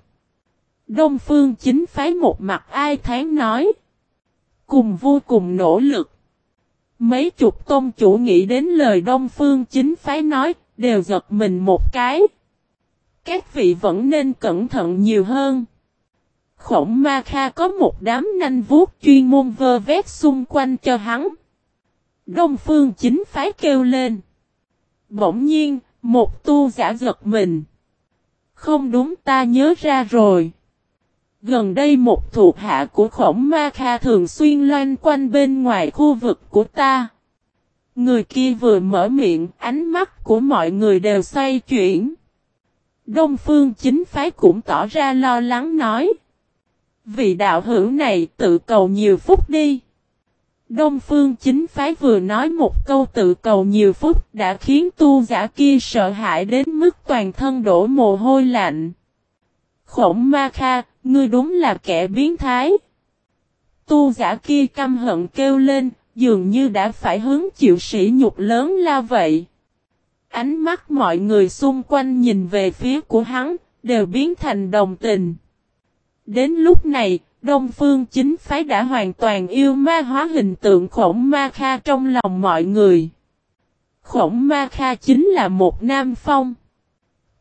Đông phương chính phái một mặt ai tháng nói. Cùng vô cùng nỗ lực. Mấy chục tôn chủ nghĩ đến lời Đông phương chính phái nói, đều giật mình một cái. Các vị vẫn nên cẩn thận nhiều hơn. Khổng Ma Kha có một đám nanh vuốt chuyên môn vơ vét xung quanh cho hắn. Đông phương chính phái kêu lên. Bỗng nhiên, một tu giả giật mình. Không đúng ta nhớ ra rồi. Gần đây một thuộc hạ của khổng ma kha thường xuyên loanh quanh bên ngoài khu vực của ta. Người kia vừa mở miệng, ánh mắt của mọi người đều xoay chuyển. Đông phương chính phái cũng tỏ ra lo lắng nói. Vị đạo hữu này tự cầu nhiều phút đi. Đông phương chính phái vừa nói một câu tự cầu nhiều phút đã khiến tu giả kia sợ hãi đến mức toàn thân đổ mồ hôi lạnh. Khổng ma kha, ngươi đúng là kẻ biến thái. Tu giả kia căm hận kêu lên, dường như đã phải hứng chịu sỉ nhục lớn la vậy. Ánh mắt mọi người xung quanh nhìn về phía của hắn, đều biến thành đồng tình. Đến lúc này, Đông Phương chính phái đã hoàn toàn yêu ma hóa hình tượng khổng ma kha trong lòng mọi người. Khổng ma kha chính là một nam phong.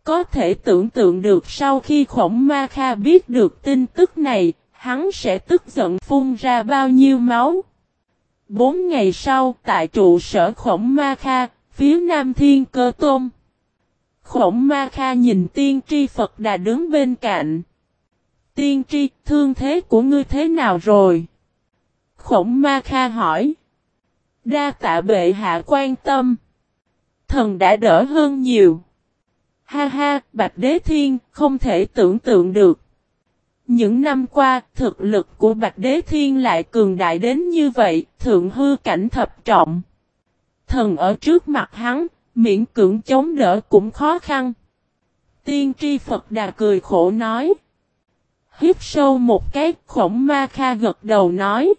Có thể tưởng tượng được sau khi khổng ma kha biết được tin tức này, hắn sẽ tức giận phun ra bao nhiêu máu. Bốn ngày sau, tại trụ sở khổng ma kha, phía nam thiên cơ tôn. Khổng ma kha nhìn tiên tri Phật đã đứng bên cạnh. Tiên tri, thương thế của ngươi thế nào rồi? Khổng ma kha hỏi. Đa tạ bệ hạ quan tâm. Thần đã đỡ hơn nhiều. Ha ha, Bạch Đế Thiên, không thể tưởng tượng được. Những năm qua, thực lực của Bạch Đế Thiên lại cường đại đến như vậy, thượng hư cảnh thập trọng. Thần ở trước mặt hắn, miễn cưỡng chống đỡ cũng khó khăn. Tiên tri Phật Đà cười khổ nói. Hiếp sâu một cái, khổng ma kha gật đầu nói.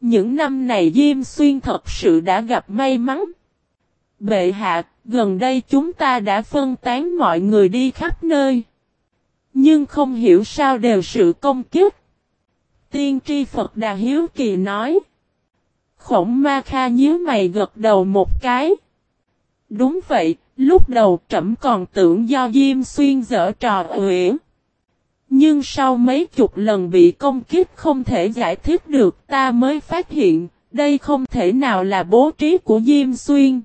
Những năm này Diêm Xuyên thật sự đã gặp may mắn. Bệ hạ, gần đây chúng ta đã phân tán mọi người đi khắp nơi. Nhưng không hiểu sao đều sự công kiếp. Tiên tri Phật Đà Hiếu Kỳ nói. Khổng ma kha nhíu mày gật đầu một cái. Đúng vậy, lúc đầu trẫm còn tưởng do Diêm Xuyên dở trò uyển. Nhưng sau mấy chục lần bị công kích không thể giải thích được ta mới phát hiện, đây không thể nào là bố trí của Diêm Xuyên.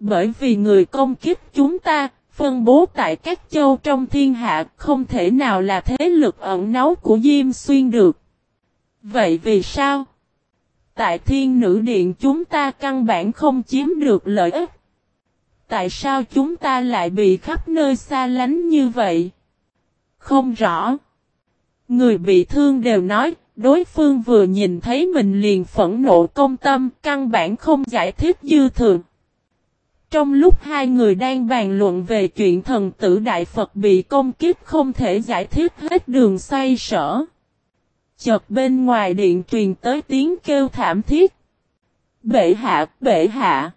Bởi vì người công kích chúng ta, phân bố tại các châu trong thiên hạ không thể nào là thế lực ẩn náu của Diêm Xuyên được. Vậy vì sao? Tại thiên nữ điện chúng ta căn bản không chiếm được lợi ích. Tại sao chúng ta lại bị khắp nơi xa lánh như vậy? Không rõ. Người bị thương đều nói, đối phương vừa nhìn thấy mình liền phẫn nộ công tâm, căn bản không giải thích dư thường. Trong lúc hai người đang bàn luận về chuyện thần tử Đại Phật bị công kiếp không thể giải thích hết đường xoay sở. Chợt bên ngoài điện truyền tới tiếng kêu thảm thiết. Bệ hạ, bệ hạ.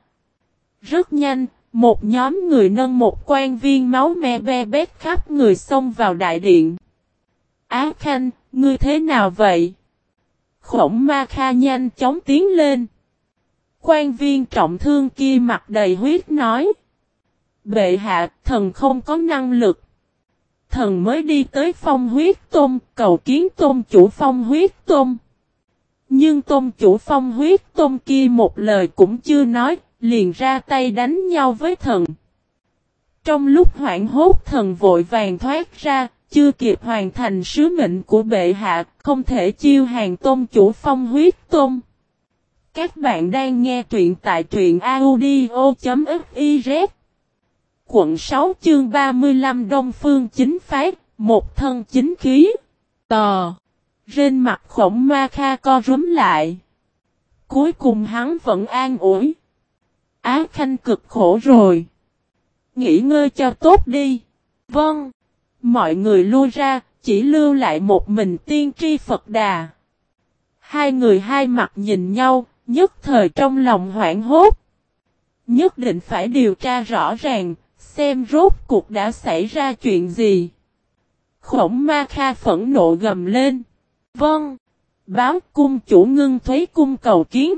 Rất nhanh, một nhóm người nâng một quan viên máu me be bét khắp người xông vào đại điện. Á Khanh, ngươi thế nào vậy? Khổng ma kha nhanh chóng tiến lên. Quan viên trọng thương kia mặt đầy huyết nói. Bệ hạ, thần không có năng lực. Thần mới đi tới phong huyết tôm, cầu kiến tôm chủ phong huyết tôm. Nhưng tôm chủ phong huyết tôm kia một lời cũng chưa nói, liền ra tay đánh nhau với thần. Trong lúc hoảng hốt thần vội vàng thoát ra, chưa kịp hoàn thành sứ mệnh của bệ hạ, không thể chiêu hàng tôm chủ phong huyết tôm. Các bạn đang nghe truyện tại truyện audio.fiz Quận 6 chương 35 Đông Phương Chính Phái, một thân chính khí. Tò. Trên mặt khổng ma kha co rúm lại. Cuối cùng hắn vẫn an ủi. Á Khanh cực khổ rồi. Nghỉ ngơi cho tốt đi. Vâng. Mọi người lui ra, chỉ lưu lại một mình tiên tri Phật Đà. Hai người hai mặt nhìn nhau, nhất thời trong lòng hoảng hốt. Nhất định phải điều tra rõ ràng, xem rốt cuộc đã xảy ra chuyện gì. Khổng ma kha phẫn nộ gầm lên. Vâng. Báo cung chủ ngưng thuế cung cầu kiến.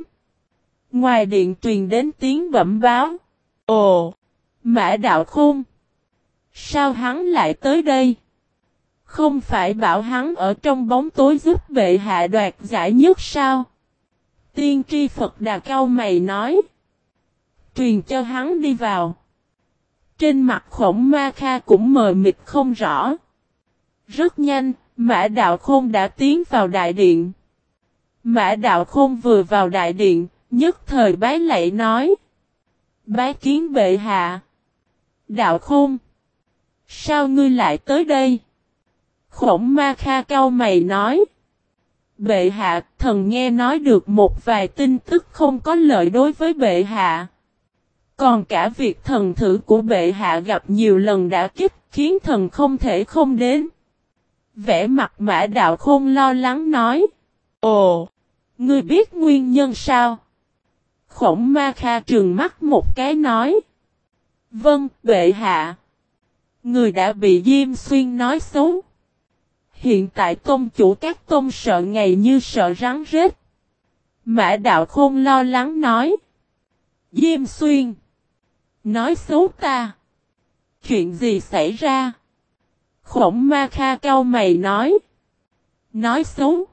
Ngoài điện truyền đến tiếng bẩm báo. Ồ! Mã đạo khôn! Sao hắn lại tới đây? Không phải bảo hắn ở trong bóng tối giúp bệ hạ đoạt giải nhất sao? Tiên tri Phật Đà Cao Mày nói. Truyền cho hắn đi vào. Trên mặt khổng ma kha cũng mờ mịt không rõ. Rất nhanh, Mã Đạo Khôn đã tiến vào đại điện. Mã Đạo Khôn vừa vào đại điện, nhất thời bái lạy nói. Bái kiến bệ hạ. Đạo Khôn. Sao ngươi lại tới đây? Khổng ma kha cao mày nói. Bệ hạ, thần nghe nói được một vài tin tức không có lợi đối với bệ hạ. Còn cả việc thần thử của bệ hạ gặp nhiều lần đã kích khiến thần không thể không đến. Vẽ mặt mã đạo khôn lo lắng nói. Ồ, ngươi biết nguyên nhân sao? Khổng ma kha trừng mắt một cái nói. Vâng, bệ hạ. Người đã bị Diêm Xuyên nói xấu. Hiện tại tôn chủ các tôn sợ ngày như sợ rắn rết. Mã đạo khôn lo lắng nói. Diêm Xuyên. Nói xấu ta. Chuyện gì xảy ra? Khổng ma kha cao mày nói. Nói xấu.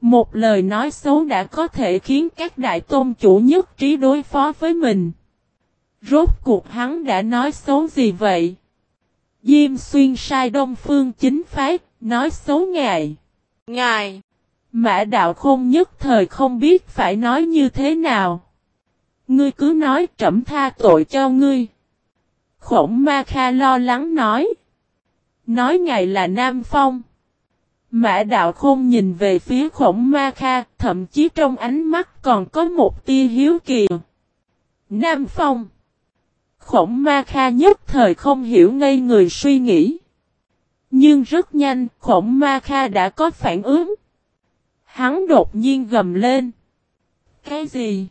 Một lời nói xấu đã có thể khiến các đại tôn chủ nhất trí đối phó với mình. Rốt cuộc hắn đã nói xấu gì vậy? Diêm xuyên sai đông phương chính phái, nói xấu ngài. Ngài! Mã đạo khôn nhất thời không biết phải nói như thế nào. Ngươi cứ nói trẫm tha tội cho ngươi. Khổng ma kha lo lắng nói. Nói ngài là Nam Phong. Mã đạo khôn nhìn về phía khổng ma kha, thậm chí trong ánh mắt còn có một tia hiếu kỳ. Nam Phong. Khổng ma kha nhất thời không hiểu ngây người suy nghĩ. Nhưng rất nhanh, khổng ma kha đã có phản ứng. Hắn đột nhiên gầm lên. Cái gì?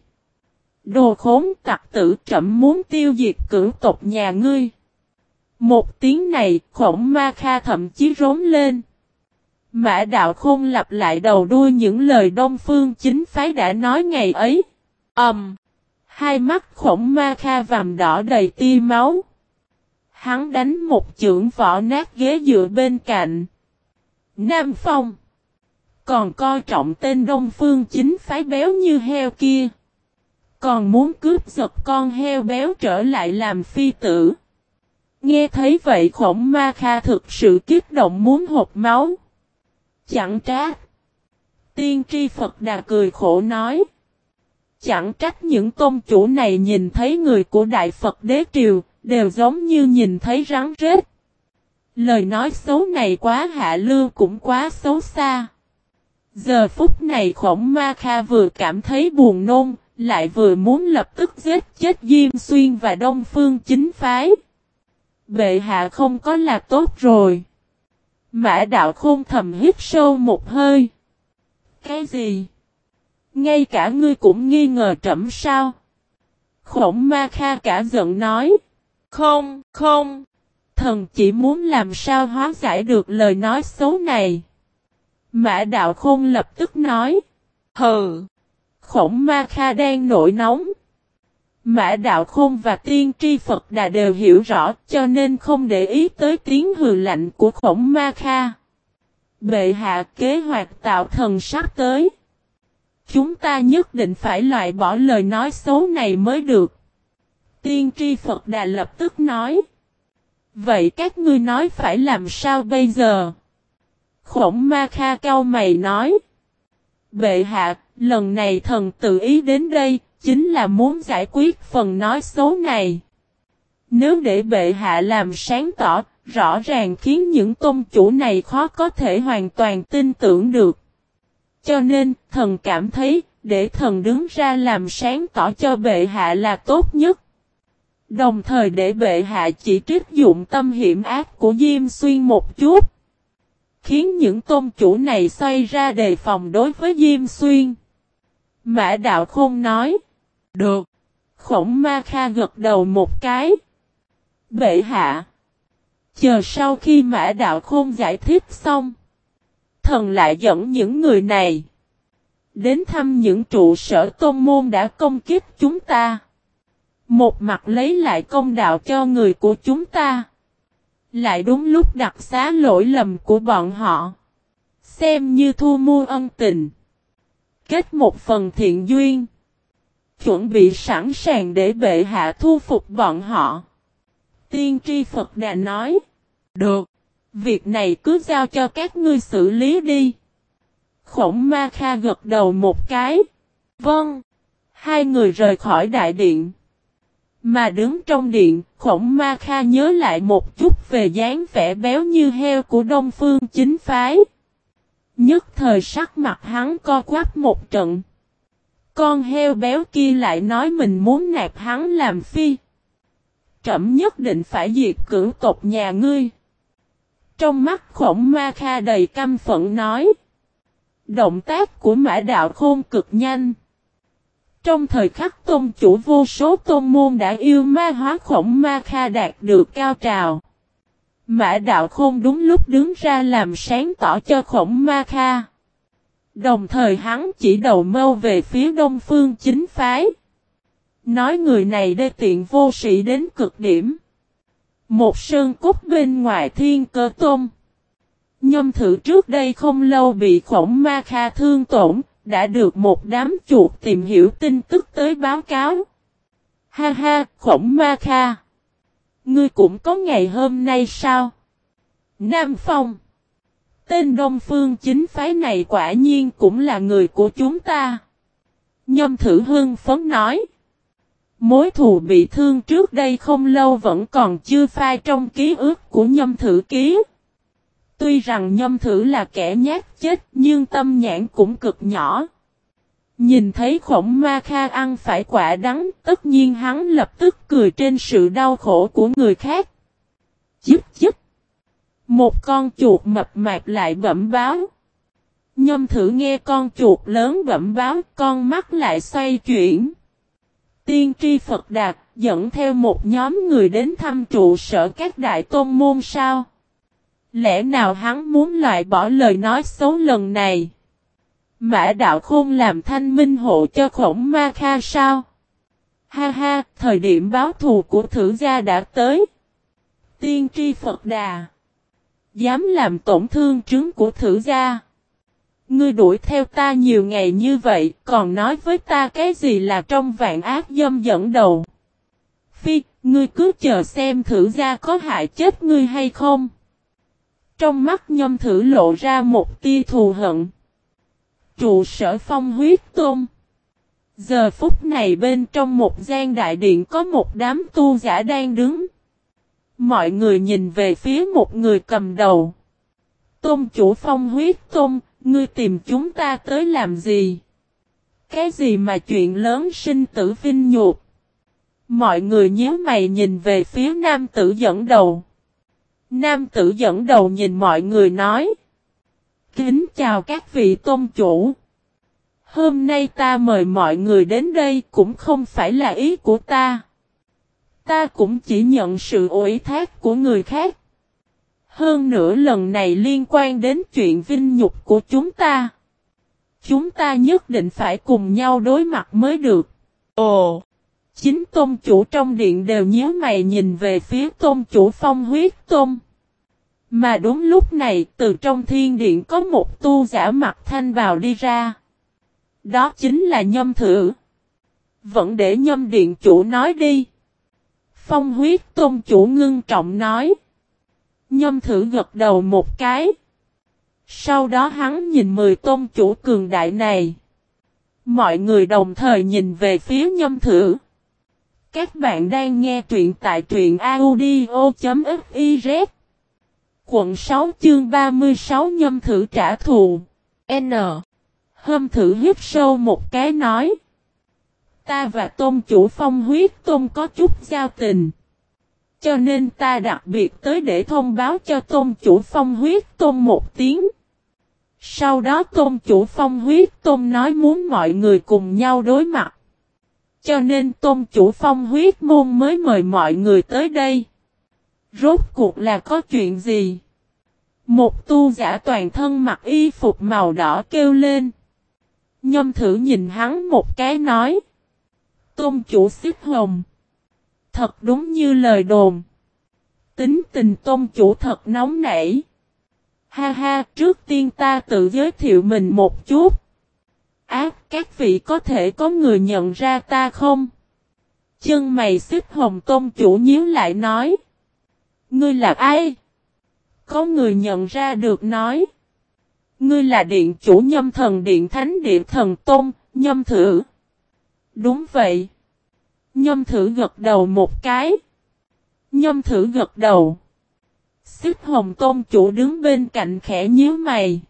Đồ khốn tặc tử trẫm muốn tiêu diệt cử tộc nhà ngươi. Một tiếng này, khổng ma kha thậm chí rống lên. Mã đạo khôn lặp lại đầu đuôi những lời đông phương chính phái đã nói ngày ấy. Ẩm. Um, hai mắt khổng ma kha vàm đỏ đầy tia máu. Hắn đánh một chưởng vỏ nát ghế dựa bên cạnh. Nam Phong. Còn coi trọng tên đông phương chính phái béo như heo kia. Còn muốn cướp giật con heo béo trở lại làm phi tử. Nghe thấy vậy khổng ma kha thực sự kích động muốn hộp máu. Chẳng trách. Tiên tri Phật Đà cười khổ nói. Chẳng trách những tôn chủ này nhìn thấy người của Đại Phật Đế Triều, đều giống như nhìn thấy rắn rết. Lời nói xấu này quá hạ lưu cũng quá xấu xa. Giờ phút này khổng ma kha vừa cảm thấy buồn nôn, lại vừa muốn lập tức giết chết Diêm Xuyên và Đông Phương chính phái. Bệ hạ không có là tốt rồi. Mã đạo khôn thầm hít sâu một hơi. Cái gì? Ngay cả ngươi cũng nghi ngờ trẫm sao? Khổng ma kha cả giận nói. Không, không. Thần chỉ muốn làm sao hóa giải được lời nói xấu này. Mã đạo khôn lập tức nói. Hừ. Khổng ma kha đang nổi nóng. Mã đạo khôn và tiên tri Phật Đà đều hiểu rõ cho nên không để ý tới tiếng hừ lạnh của khổng ma kha. Bệ hạ kế hoạch tạo thần sắp tới. Chúng ta nhất định phải loại bỏ lời nói xấu này mới được. Tiên tri Phật Đà lập tức nói. Vậy các ngươi nói phải làm sao bây giờ? Khổng ma kha cao mày nói. Bệ hạ, lần này thần tự ý đến đây, chính là muốn giải quyết phần nói xấu này. Nếu để bệ hạ làm sáng tỏ, rõ ràng khiến những tôn chủ này khó có thể hoàn toàn tin tưởng được. Cho nên, thần cảm thấy, để thần đứng ra làm sáng tỏ cho bệ hạ là tốt nhất. Đồng thời để bệ hạ chỉ trích dụng tâm hiểm ác của Diêm Xuyên một chút. Khiến những tôn chủ này xoay ra đề phòng đối với Diêm Xuyên. Mã Đạo Khôn nói. Được. Khổng Ma Kha gật đầu một cái. Bệ hạ. Chờ sau khi Mã Đạo Khôn giải thích xong. Thần lại dẫn những người này. Đến thăm những trụ sở tôn môn đã công kích chúng ta. Một mặt lấy lại công đạo cho người của chúng ta. Lại đúng lúc đặt xá lỗi lầm của bọn họ. Xem như thu mua ân tình. Kết một phần thiện duyên. Chuẩn bị sẵn sàng để bệ hạ thu phục bọn họ. Tiên tri Phật đã nói. Được. Việc này cứ giao cho các ngươi xử lý đi. Khổng Ma Kha gật đầu một cái. Vâng. Hai người rời khỏi đại điện. Mà đứng trong điện, khổng ma kha nhớ lại một chút về dáng vẻ béo như heo của Đông Phương chính phái. Nhất thời sắc mặt hắn co quắp một trận. Con heo béo kia lại nói mình muốn nạp hắn làm phi. Trẩm nhất định phải diệt cử tộc nhà ngươi. Trong mắt khổng ma kha đầy căm phẫn nói. Động tác của mã đạo khôn cực nhanh. Trong thời khắc tôn chủ vô số tôn môn đã yêu ma hóa khổng ma kha đạt được cao trào. Mã đạo khôn đúng lúc đứng ra làm sáng tỏ cho khổng ma kha. Đồng thời hắn chỉ đầu mâu về phía đông phương chính phái. Nói người này đê tiện vô sĩ đến cực điểm. Một sơn cốt bên ngoài thiên cơ tôn. Nhâm thử trước đây không lâu bị khổng ma kha thương tổn, đã được một đám chuột tìm hiểu tin tức tới báo cáo. Ha ha, khổng ma kha. Ngươi cũng có ngày hôm nay sao? Nam Phong. Tên Đông Phương chính phái này quả nhiên cũng là người của chúng ta. Nhâm thử hương phấn nói. Mối thù bị thương trước đây không lâu vẫn còn chưa phai trong ký ức của nhâm thử ký. Tuy rằng nhâm thử là kẻ nhát chết nhưng tâm nhãn cũng cực nhỏ. Nhìn thấy khổng ma kha ăn phải quả đắng, tất nhiên hắn lập tức cười trên sự đau khổ của người khác. Chíp chíp. Một con chuột mập mạp lại bẩm báo. Nhâm thử nghe con chuột lớn bẩm báo, con mắt lại xoay chuyển. Tiên tri Phật Đạt dẫn theo một nhóm người đến thăm trụ sở các đại tôn môn sao. Lẽ nào hắn muốn loại bỏ lời nói xấu lần này? Mã đạo khôn làm thanh minh hộ cho khổng ma kha sao? Ha ha, thời điểm báo thù của thử gia đã tới. Tiên tri Phật Đà. Dám làm tổn thương trứng của thử gia. Ngươi đuổi theo ta nhiều ngày như vậy, còn nói với ta cái gì là trong vạn ác dâm dẫn đầu. Phi, ngươi cứ chờ xem thử gia có hại chết ngươi hay không. Trong mắt nhâm thử lộ ra một tia thù hận. Trụ sở phong huyết tôm. Giờ phút này bên trong một gian đại điện có một đám tu giả đang đứng. Mọi người nhìn về phía một người cầm đầu. Tôn chủ phong huyết tôm, ngươi tìm chúng ta tới làm gì? Cái gì mà chuyện lớn sinh tử vinh nhuột? Mọi người nhớ mày nhìn về phía nam tử dẫn đầu. Nam tử dẫn đầu nhìn mọi người nói. Kính chào các vị tôn chủ. Hôm nay ta mời mọi người đến đây cũng không phải là ý của ta. Ta cũng chỉ nhận sự ủy thác của người khác. Hơn nữa lần này liên quan đến chuyện vinh nhục của chúng ta. Chúng ta nhất định phải cùng nhau đối mặt mới được. Ồ! Chính tôn chủ trong điện đều nhớ mày nhìn về phía tôn chủ phong huyết tôn. Mà đúng lúc này, từ trong thiên điện có một tu giả mặt thanh vào đi ra. Đó chính là nhâm thử. Vẫn để nhâm điện chủ nói đi. Phong huyết tôn chủ ngưng trọng nói. Nhâm thử gật đầu một cái. Sau đó hắn nhìn mười tôn chủ cường đại này. Mọi người đồng thời nhìn về phía nhâm thử. Các bạn đang nghe truyện tại truyện audio.fiz Quận 6 chương 36 nhâm thử trả thù. N. Hâm thử hiếp sâu một cái nói. Ta và tôn chủ phong huyết tôn có chút giao tình. Cho nên ta đặc biệt tới để thông báo cho tôn chủ phong huyết tôn một tiếng. Sau đó tôn chủ phong huyết tôn nói muốn mọi người cùng nhau đối mặt cho nên tôn chủ phong huyết môn mới mời mọi người tới đây. Rốt cuộc là có chuyện gì? Một tu giả toàn thân mặc y phục màu đỏ kêu lên. Nhâm thử nhìn hắn một cái nói. Tôn chủ xích hồng. Thật đúng như lời đồn. Tính tình tôn chủ thật nóng nảy. Ha ha, trước tiên ta tự giới thiệu mình một chút ác, các vị có thể có người nhận ra ta không? Chân mày xích hồng tôn chủ nhíu lại nói. Ngươi là ai? Có người nhận ra được nói. Ngươi là điện chủ nhâm thần điện thánh điện thần tôn, nhâm thử. Đúng vậy. Nhâm thử gật đầu một cái. Nhâm thử gật đầu. Xích hồng tôn chủ đứng bên cạnh khẽ nhíu mày.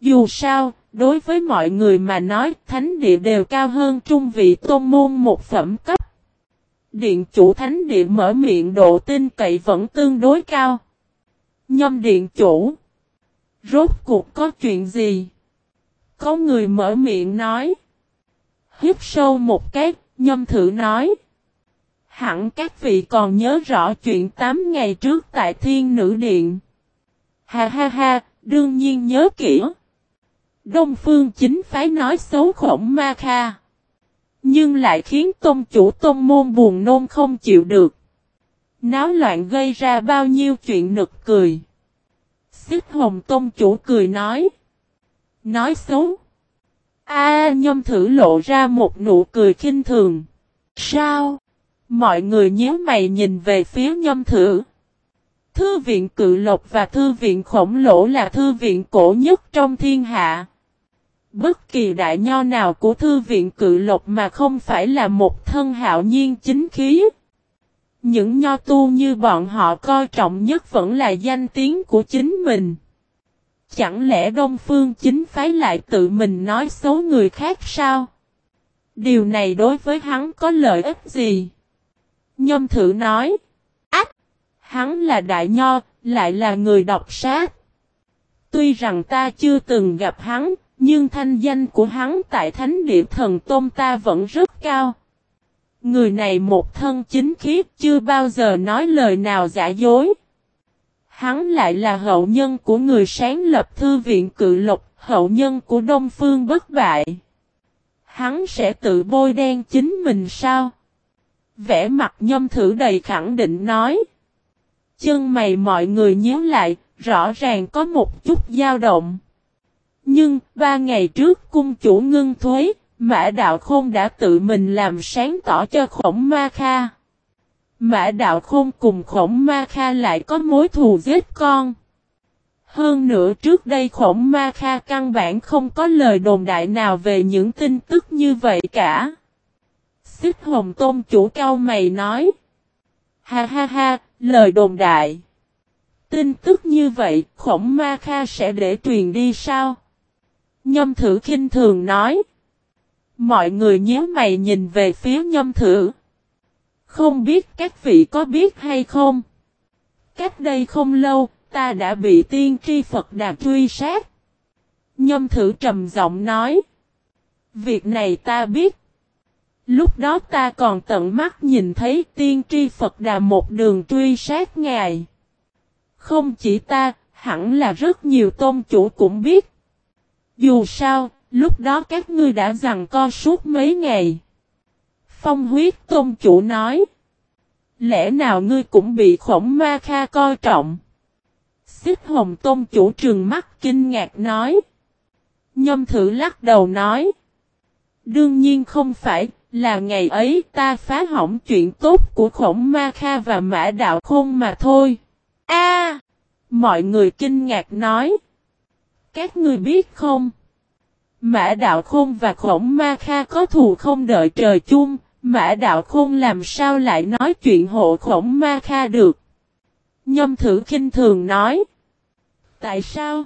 Dù sao, Đối với mọi người mà nói thánh địa đều cao hơn trung vị tôn môn một phẩm cấp. Điện chủ thánh địa mở miệng độ tin cậy vẫn tương đối cao. Nhâm điện chủ. Rốt cuộc có chuyện gì? Có người mở miệng nói. Hiếp sâu một cái, nhâm thử nói. Hẳn các vị còn nhớ rõ chuyện 8 ngày trước tại Thiên Nữ Điện. Ha ha ha, đương nhiên nhớ kỹ. Đông Phương chính phái nói xấu khổng ma kha. Nhưng lại khiến tôn chủ tôn môn buồn nôn không chịu được. Náo loạn gây ra bao nhiêu chuyện nực cười. Xích hồng tôn chủ cười nói. Nói xấu. A, nhâm thử lộ ra một nụ cười khinh thường. Sao? Mọi người nhớ mày nhìn về phía nhâm thử. Thư viện cự lộc và thư viện khổng lỗ là thư viện cổ nhất trong thiên hạ. Bất kỳ đại nho nào của thư viện cự lộc mà không phải là một thân hạo nhiên chính khí. Những nho tu như bọn họ coi trọng nhất vẫn là danh tiếng của chính mình. Chẳng lẽ Đông Phương chính phái lại tự mình nói xấu người khác sao? Điều này đối với hắn có lợi ích gì? Nhâm thử nói. Ách! Hắn là đại nho, lại là người đọc sát. Tuy rằng ta chưa từng gặp hắn, nhưng thanh danh của hắn tại thánh địa thần tôn ta vẫn rất cao. Người này một thân chính khiết chưa bao giờ nói lời nào giả dối. Hắn lại là hậu nhân của người sáng lập thư viện cự lộc, hậu nhân của Đông Phương bất bại. Hắn sẽ tự bôi đen chính mình sao? Vẽ mặt nhâm thử đầy khẳng định nói. Chân mày mọi người nhớ lại, rõ ràng có một chút dao động. Nhưng, ba ngày trước cung chủ ngưng thuế, Mã Đạo Khôn đã tự mình làm sáng tỏ cho khổng ma kha. Mã Đạo Khôn cùng khổng ma kha lại có mối thù giết con. Hơn nữa trước đây khổng ma kha căn bản không có lời đồn đại nào về những tin tức như vậy cả. Xích hồng tôn chủ cao mày nói. Ha ha ha, lời đồn đại. Tin tức như vậy khổng ma kha sẽ để truyền đi sao? Nhâm thử khinh thường nói. Mọi người nhớ mày nhìn về phía nhâm thử. Không biết các vị có biết hay không? Cách đây không lâu, ta đã bị tiên tri Phật Đà truy sát. Nhâm thử trầm giọng nói. Việc này ta biết. Lúc đó ta còn tận mắt nhìn thấy tiên tri Phật Đà một đường truy sát ngài. Không chỉ ta, hẳn là rất nhiều tôn chủ cũng biết. Dù sao, lúc đó các ngươi đã rằng co suốt mấy ngày. Phong huyết tôn chủ nói. Lẽ nào ngươi cũng bị khổng ma kha coi trọng? Xích hồng tôn chủ trường mắt kinh ngạc nói. Nhâm thử lắc đầu nói. Đương nhiên không phải, là ngày ấy ta phá hỏng chuyện tốt của khổng ma kha và mã đạo khôn mà thôi. A Mọi người kinh ngạc nói. Các người biết không? Mã đạo khôn và khổng ma kha có thù không đợi trời chung, mã đạo khôn làm sao lại nói chuyện hộ khổng ma kha được. Nhâm thử kinh thường nói. Tại sao?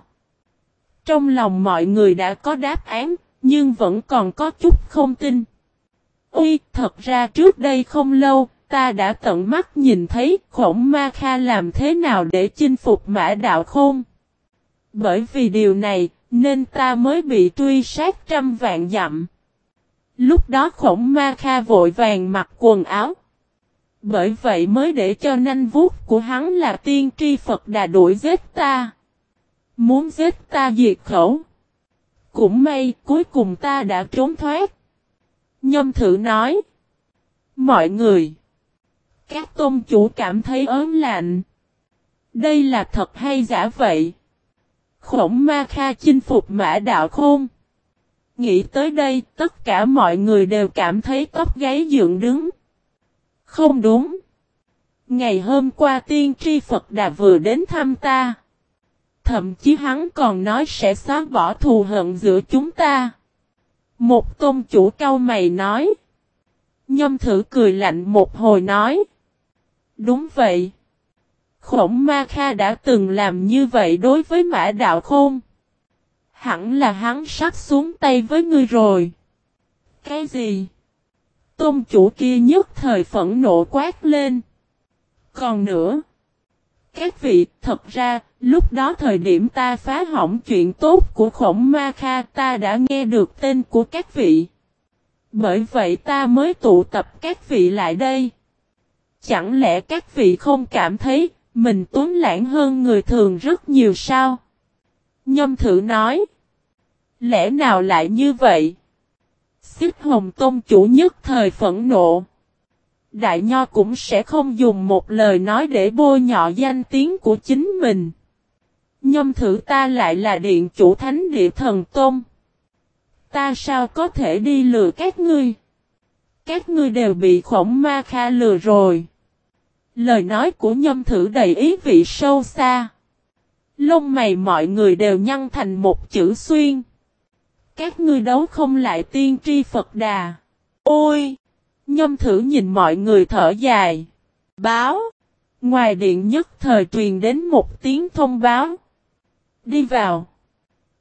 Trong lòng mọi người đã có đáp án, nhưng vẫn còn có chút không tin. Ui, thật ra trước đây không lâu, ta đã tận mắt nhìn thấy khổng ma kha làm thế nào để chinh phục mã đạo khôn. Bởi vì điều này, nên ta mới bị truy sát trăm vạn dặm. Lúc đó khổng ma kha vội vàng mặc quần áo. Bởi vậy mới để cho nanh vuốt của hắn là tiên tri Phật đã đuổi giết ta. Muốn giết ta diệt khẩu. Cũng may cuối cùng ta đã trốn thoát. Nhâm thử nói. Mọi người. Các tôn chủ cảm thấy ớn lạnh. Đây là thật hay giả vậy? Khổng ma kha chinh phục mã đạo khôn. Nghĩ tới đây, tất cả mọi người đều cảm thấy tóc gáy dựng đứng. Không đúng. Ngày hôm qua tiên tri Phật Đà vừa đến thăm ta. Thậm chí hắn còn nói sẽ xóa bỏ thù hận giữa chúng ta. Một tôn chủ cao mày nói. Nhâm thử cười lạnh một hồi nói. Đúng vậy. Khổng Ma Kha đã từng làm như vậy đối với Mã Đạo Khôn. Hẳn là hắn sắp xuống tay với ngươi rồi. Cái gì? Tôn chủ kia nhất thời phẫn nộ quát lên. Còn nữa. Các vị, thật ra, lúc đó thời điểm ta phá hỏng chuyện tốt của khổng ma kha ta đã nghe được tên của các vị. Bởi vậy ta mới tụ tập các vị lại đây. Chẳng lẽ các vị không cảm thấy mình tuấn lãng hơn người thường rất nhiều sao? Nhâm thử nói. Lẽ nào lại như vậy? Xích hồng tôn chủ nhất thời phẫn nộ. Đại Nho cũng sẽ không dùng một lời nói để bôi nhọ danh tiếng của chính mình. Nhâm thử ta lại là điện chủ thánh địa thần tôn. Ta sao có thể đi lừa các ngươi? Các ngươi đều bị khổng ma kha lừa rồi. Lời nói của nhâm thử đầy ý vị sâu xa. Lông mày mọi người đều nhăn thành một chữ xuyên. Các ngươi đấu không lại tiên tri Phật đà. Ôi! Nhâm thử nhìn mọi người thở dài. Báo! Ngoài điện nhất thời truyền đến một tiếng thông báo. Đi vào.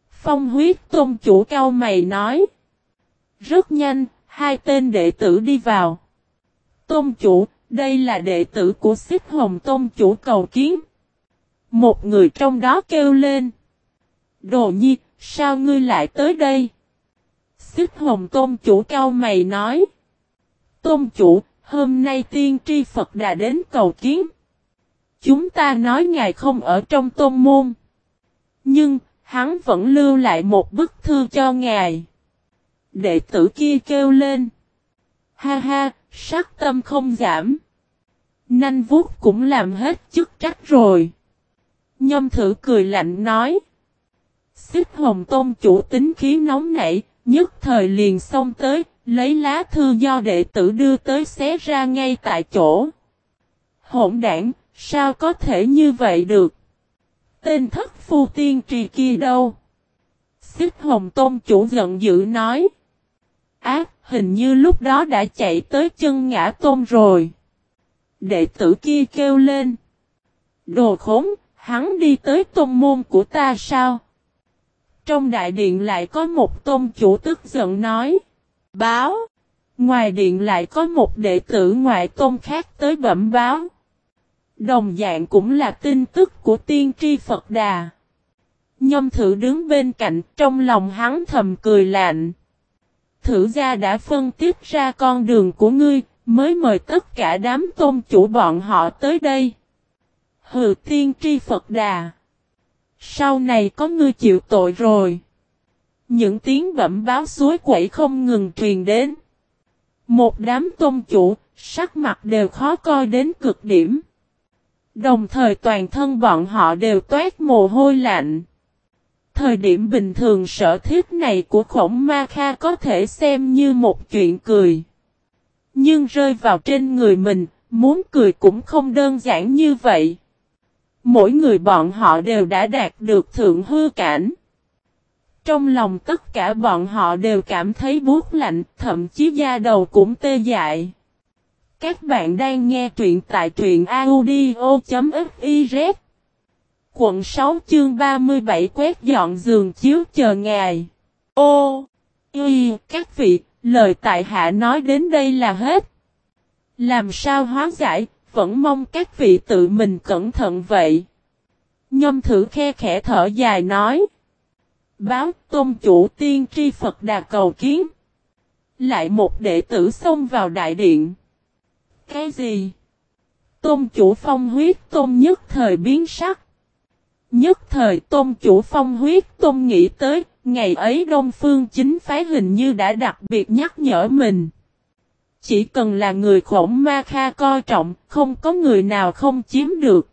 Phong huyết tôn chủ cao mày nói. Rất nhanh, hai tên đệ tử đi vào. Tôn chủ, đây là đệ tử của xích hồng tôn chủ cầu kiến. Một người trong đó kêu lên. Đồ nhi, sao ngươi lại tới đây? Xích hồng tôn chủ cao mày nói. Tôn chủ, hôm nay tiên tri Phật đã đến cầu kiến. Chúng ta nói ngài không ở trong tôn môn. Nhưng, hắn vẫn lưu lại một bức thư cho ngài. Đệ tử kia kêu lên. Ha ha, sắc tâm không giảm. Nanh vuốt cũng làm hết chức trách rồi. Nhâm thử cười lạnh nói. Xích hồng tôn chủ tính khí nóng nảy, nhất thời liền xông tới, lấy lá thư do đệ tử đưa tới xé ra ngay tại chỗ. Hỗn đảng, sao có thể như vậy được? Tên thất phu tiên trì kia đâu? Xích hồng tôn chủ giận dữ nói. Ác, hình như lúc đó đã chạy tới chân ngã tôn rồi. Đệ tử kia kêu lên. Đồ khốn, hắn đi tới tôn môn của ta sao? Trong đại điện lại có một tôn chủ tức giận nói. Báo. Ngoài điện lại có một đệ tử ngoại tôn khác tới bẩm báo. Đồng dạng cũng là tin tức của tiên tri Phật Đà. Nhâm thử đứng bên cạnh trong lòng hắn thầm cười lạnh. Thử gia đã phân tích ra con đường của ngươi, mới mời tất cả đám tôn chủ bọn họ tới đây. Hừ tiên tri Phật Đà. Sau này có ngươi chịu tội rồi. Những tiếng bẩm báo suối quẩy không ngừng truyền đến. Một đám tôn chủ, sắc mặt đều khó coi đến cực điểm. Đồng thời toàn thân bọn họ đều toát mồ hôi lạnh. Thời điểm bình thường sở thiết này của khổng ma kha có thể xem như một chuyện cười. Nhưng rơi vào trên người mình, muốn cười cũng không đơn giản như vậy. Mỗi người bọn họ đều đã đạt được thượng hư cảnh. Trong lòng tất cả bọn họ đều cảm thấy buốt lạnh, thậm chí da đầu cũng tê dại. Các bạn đang nghe truyện tại truyện audio.fif Quận 6 chương 37 quét dọn giường chiếu chờ ngài. Ô! Y! Các vị, lời tại hạ nói đến đây là hết. Làm sao hóa giải, vẫn mong các vị tự mình cẩn thận vậy. Nhâm thử khe khẽ thở dài nói. Báo tôn chủ tiên tri Phật Đà cầu kiến. Lại một đệ tử xông vào đại điện. Cái gì? Tôn chủ phong huyết tôn nhất thời biến sắc. Nhất thời tôn chủ phong huyết tôn nghĩ tới, ngày ấy Đông Phương chính phái hình như đã đặc biệt nhắc nhở mình. Chỉ cần là người khổng ma kha coi trọng, không có người nào không chiếm được.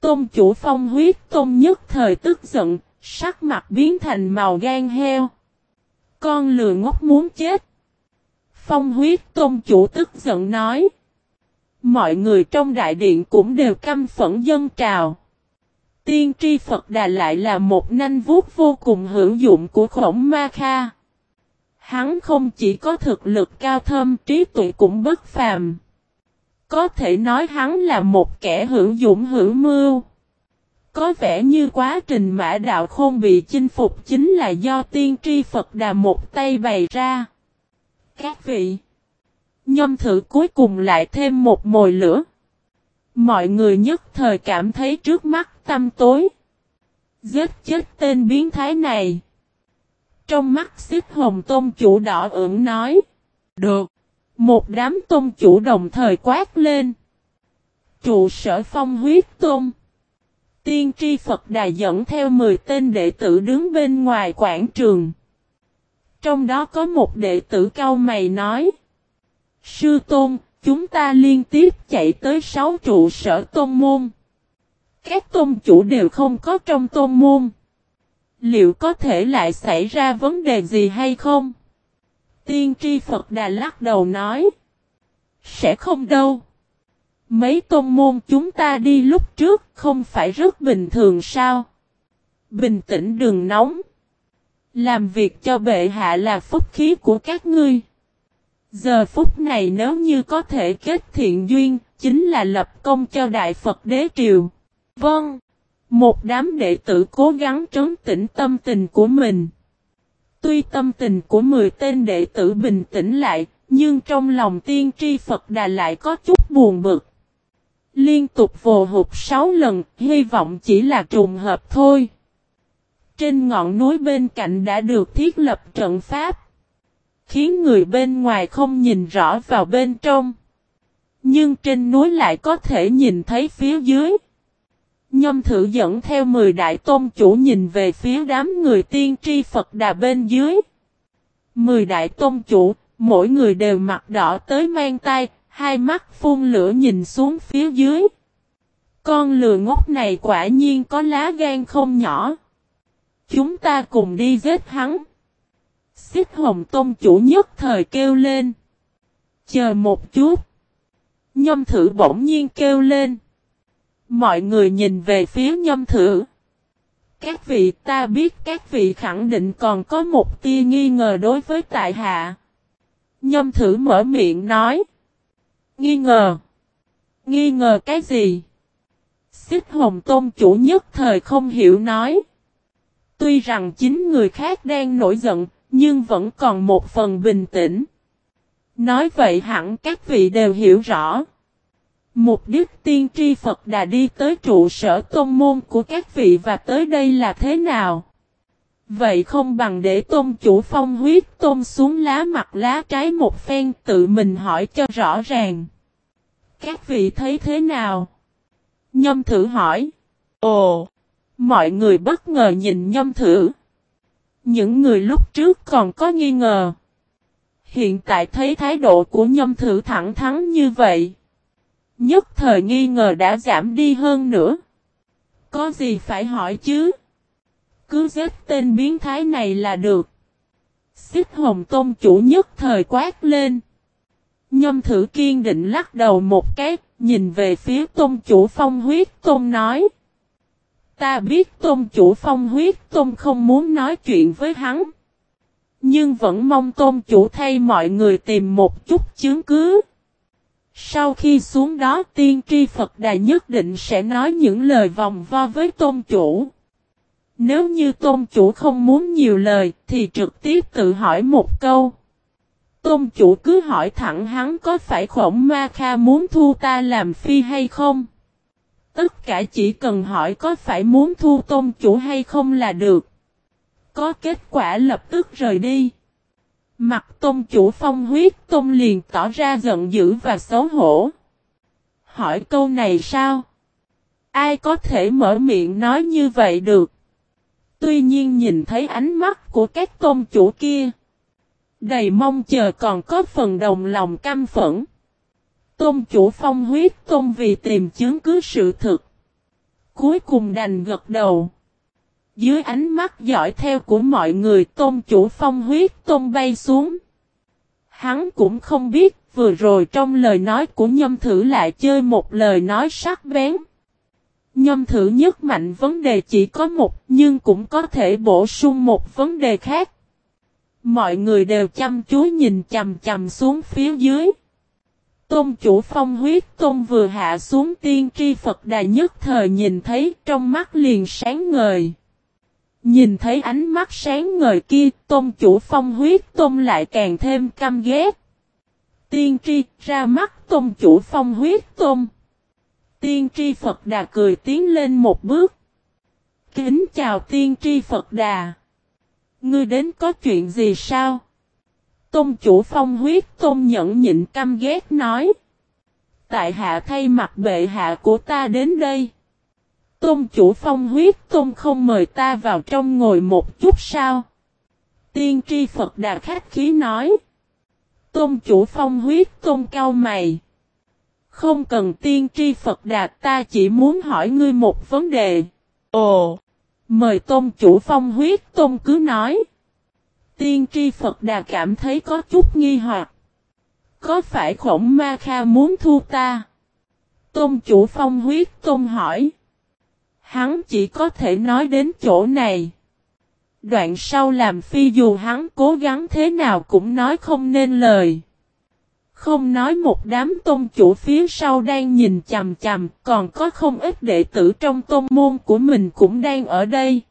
Tôn chủ phong huyết tôn nhất thời tức giận, sắc mặt biến thành màu gan heo. Con lừa ngốc muốn chết. Phong huyết tôn chủ tức giận nói. Mọi người trong đại điện cũng đều căm phẫn dân trào. Tiên tri Phật Đà lại là một nanh vuốt vô cùng hữu dụng của khổng ma kha. Hắn không chỉ có thực lực cao thâm trí tuệ cũng bất phàm. Có thể nói hắn là một kẻ hữu dụng hữu mưu. Có vẻ như quá trình mã đạo không bị chinh phục chính là do tiên tri Phật Đà một tay bày ra. Các vị, nhâm thử cuối cùng lại thêm một mồi lửa. Mọi người nhất thời cảm thấy trước mắt tâm tối. Giết chết tên biến thái này. Trong mắt xích hồng tôn chủ đỏ ửng nói. Được. Một đám tôn chủ đồng thời quát lên. Trụ sở phong huyết tôn. Tiên tri Phật Đà dẫn theo 10 tên đệ tử đứng bên ngoài quảng trường. Trong đó có một đệ tử cao mày nói. Sư Tôn, chúng ta liên tiếp chạy tới 6 trụ sở tôn môn. Các tôn chủ đều không có trong tôn môn. Liệu có thể lại xảy ra vấn đề gì hay không? Tiên tri Phật Đà lắc đầu nói. Sẽ không đâu. Mấy tôn môn chúng ta đi lúc trước không phải rất bình thường sao? Bình tĩnh đừng nóng. Làm việc cho bệ hạ là phúc khí của các ngươi. Giờ phút này nếu như có thể kết thiện duyên, chính là lập công cho Đại Phật Đế Triều. Vâng. Một đám đệ tử cố gắng trấn tĩnh tâm tình của mình. Tuy tâm tình của 10 tên đệ tử bình tĩnh lại, nhưng trong lòng tiên tri Phật Đà lại có chút buồn bực. Liên tục vồ hụt 6 lần, hy vọng chỉ là trùng hợp thôi. Trên ngọn núi bên cạnh đã được thiết lập trận pháp. Khiến người bên ngoài không nhìn rõ vào bên trong. Nhưng trên núi lại có thể nhìn thấy phía dưới. Nhâm thử dẫn theo 10 đại tôn chủ nhìn về phía đám người tiên tri Phật đà bên dưới. 10 đại tôn chủ, mỗi người đều mặt đỏ tới mang tay, hai mắt phun lửa nhìn xuống phía dưới. Con lừa ngốc này quả nhiên có lá gan không nhỏ. Chúng ta cùng đi giết hắn. Xích hồng tôn chủ nhất thời kêu lên. Chờ một chút. Nhâm thử bỗng nhiên kêu lên. Mọi người nhìn về phía nhâm thử. Các vị ta biết các vị khẳng định còn có một tia nghi ngờ đối với tại hạ. Nhâm thử mở miệng nói. Nghi ngờ. Nghi ngờ cái gì? Xích hồng tôn chủ nhất thời không hiểu nói. Tuy rằng chính người khác đang nổi giận, nhưng vẫn còn một phần bình tĩnh. Nói vậy hẳn các vị đều hiểu rõ. Mục đích tiên tri Phật đã đi tới trụ sở tôn môn của các vị và tới đây là thế nào? Vậy không bằng để tôn chủ phong huyết tôn xuống lá mặt lá trái một phen tự mình hỏi cho rõ ràng. Các vị thấy thế nào? Nhâm thử hỏi. Ồ! Mọi người bất ngờ nhìn nhâm thử. Những người lúc trước còn có nghi ngờ. Hiện tại thấy thái độ của nhâm thử thẳng thắn như vậy. Nhất thời nghi ngờ đã giảm đi hơn nữa. Có gì phải hỏi chứ? Cứ giết tên biến thái này là được. Xích hồng tôn chủ nhất thời quát lên. Nhâm thử kiên định lắc đầu một cái, nhìn về phía tôn chủ phong huyết tôn nói. Ta biết tôn chủ phong huyết, tôn không muốn nói chuyện với hắn. Nhưng vẫn mong tôn chủ thay mọi người tìm một chút chứng cứ. Sau khi xuống đó, tiên tri Phật Đà nhất định sẽ nói những lời vòng vo với tôn chủ. Nếu như tôn chủ không muốn nhiều lời, thì trực tiếp tự hỏi một câu. Tôn chủ cứ hỏi thẳng hắn có phải khổng ma kha muốn thu ta làm phi hay không? Tất cả chỉ cần hỏi có phải muốn thu tôn chủ hay không là được. Có kết quả lập tức rời đi. Mặt tôn chủ phong huyết tôn liền tỏ ra giận dữ và xấu hổ. Hỏi câu này sao? Ai có thể mở miệng nói như vậy được? Tuy nhiên nhìn thấy ánh mắt của các tôn chủ kia. Đầy mong chờ còn có phần đồng lòng căm phẫn. Tôn chủ phong huyết tôn vì tìm chứng cứ sự thực. Cuối cùng đành gật đầu. Dưới ánh mắt dõi theo của mọi người, tôn chủ phong huyết tôn bay xuống. Hắn cũng không biết, vừa rồi trong lời nói của nhâm thử lại chơi một lời nói sắc bén. Nhâm thử nhất mạnh vấn đề chỉ có một, nhưng cũng có thể bổ sung một vấn đề khác. Mọi người đều chăm chú nhìn chầm chầm xuống phía dưới. Tôn chủ phong huyết tôn vừa hạ xuống tiên tri Phật đà nhất thời nhìn thấy trong mắt liền sáng ngời. Nhìn thấy ánh mắt sáng ngời kia, tôn chủ phong huyết tôn lại càng thêm căm ghét. Tiên tri ra mắt tôn chủ phong huyết tôn. Tiên tri Phật đà cười tiến lên một bước. Kính chào tiên tri Phật đà. Ngươi đến có chuyện gì sao? Tôn chủ phong huyết tôn nhẫn nhịn căm ghét nói. Tại hạ thay mặt bệ hạ của ta đến đây. Tôn chủ phong huyết tôn không mời ta vào trong ngồi một chút sao? Tiên tri Phật Đà khách khí nói. Tôn chủ phong huyết tôn cao mày. Không cần tiên tri Phật Đà ta chỉ muốn hỏi ngươi một vấn đề. Ồ! Mời tôn chủ phong huyết tôn cứ nói. Tiên tri Phật Đà cảm thấy có chút nghi hoặc. Có phải khổng ma kha muốn thu ta? Tôn chủ phong huyết tôn hỏi. Hắn chỉ có thể nói đến chỗ này. Đoạn sau làm phi dù hắn cố gắng thế nào cũng nói không nên lời. Không nói một đám tôn chủ phía sau đang nhìn chằm chằm, còn có không ít đệ tử trong tôn môn của mình cũng đang ở đây.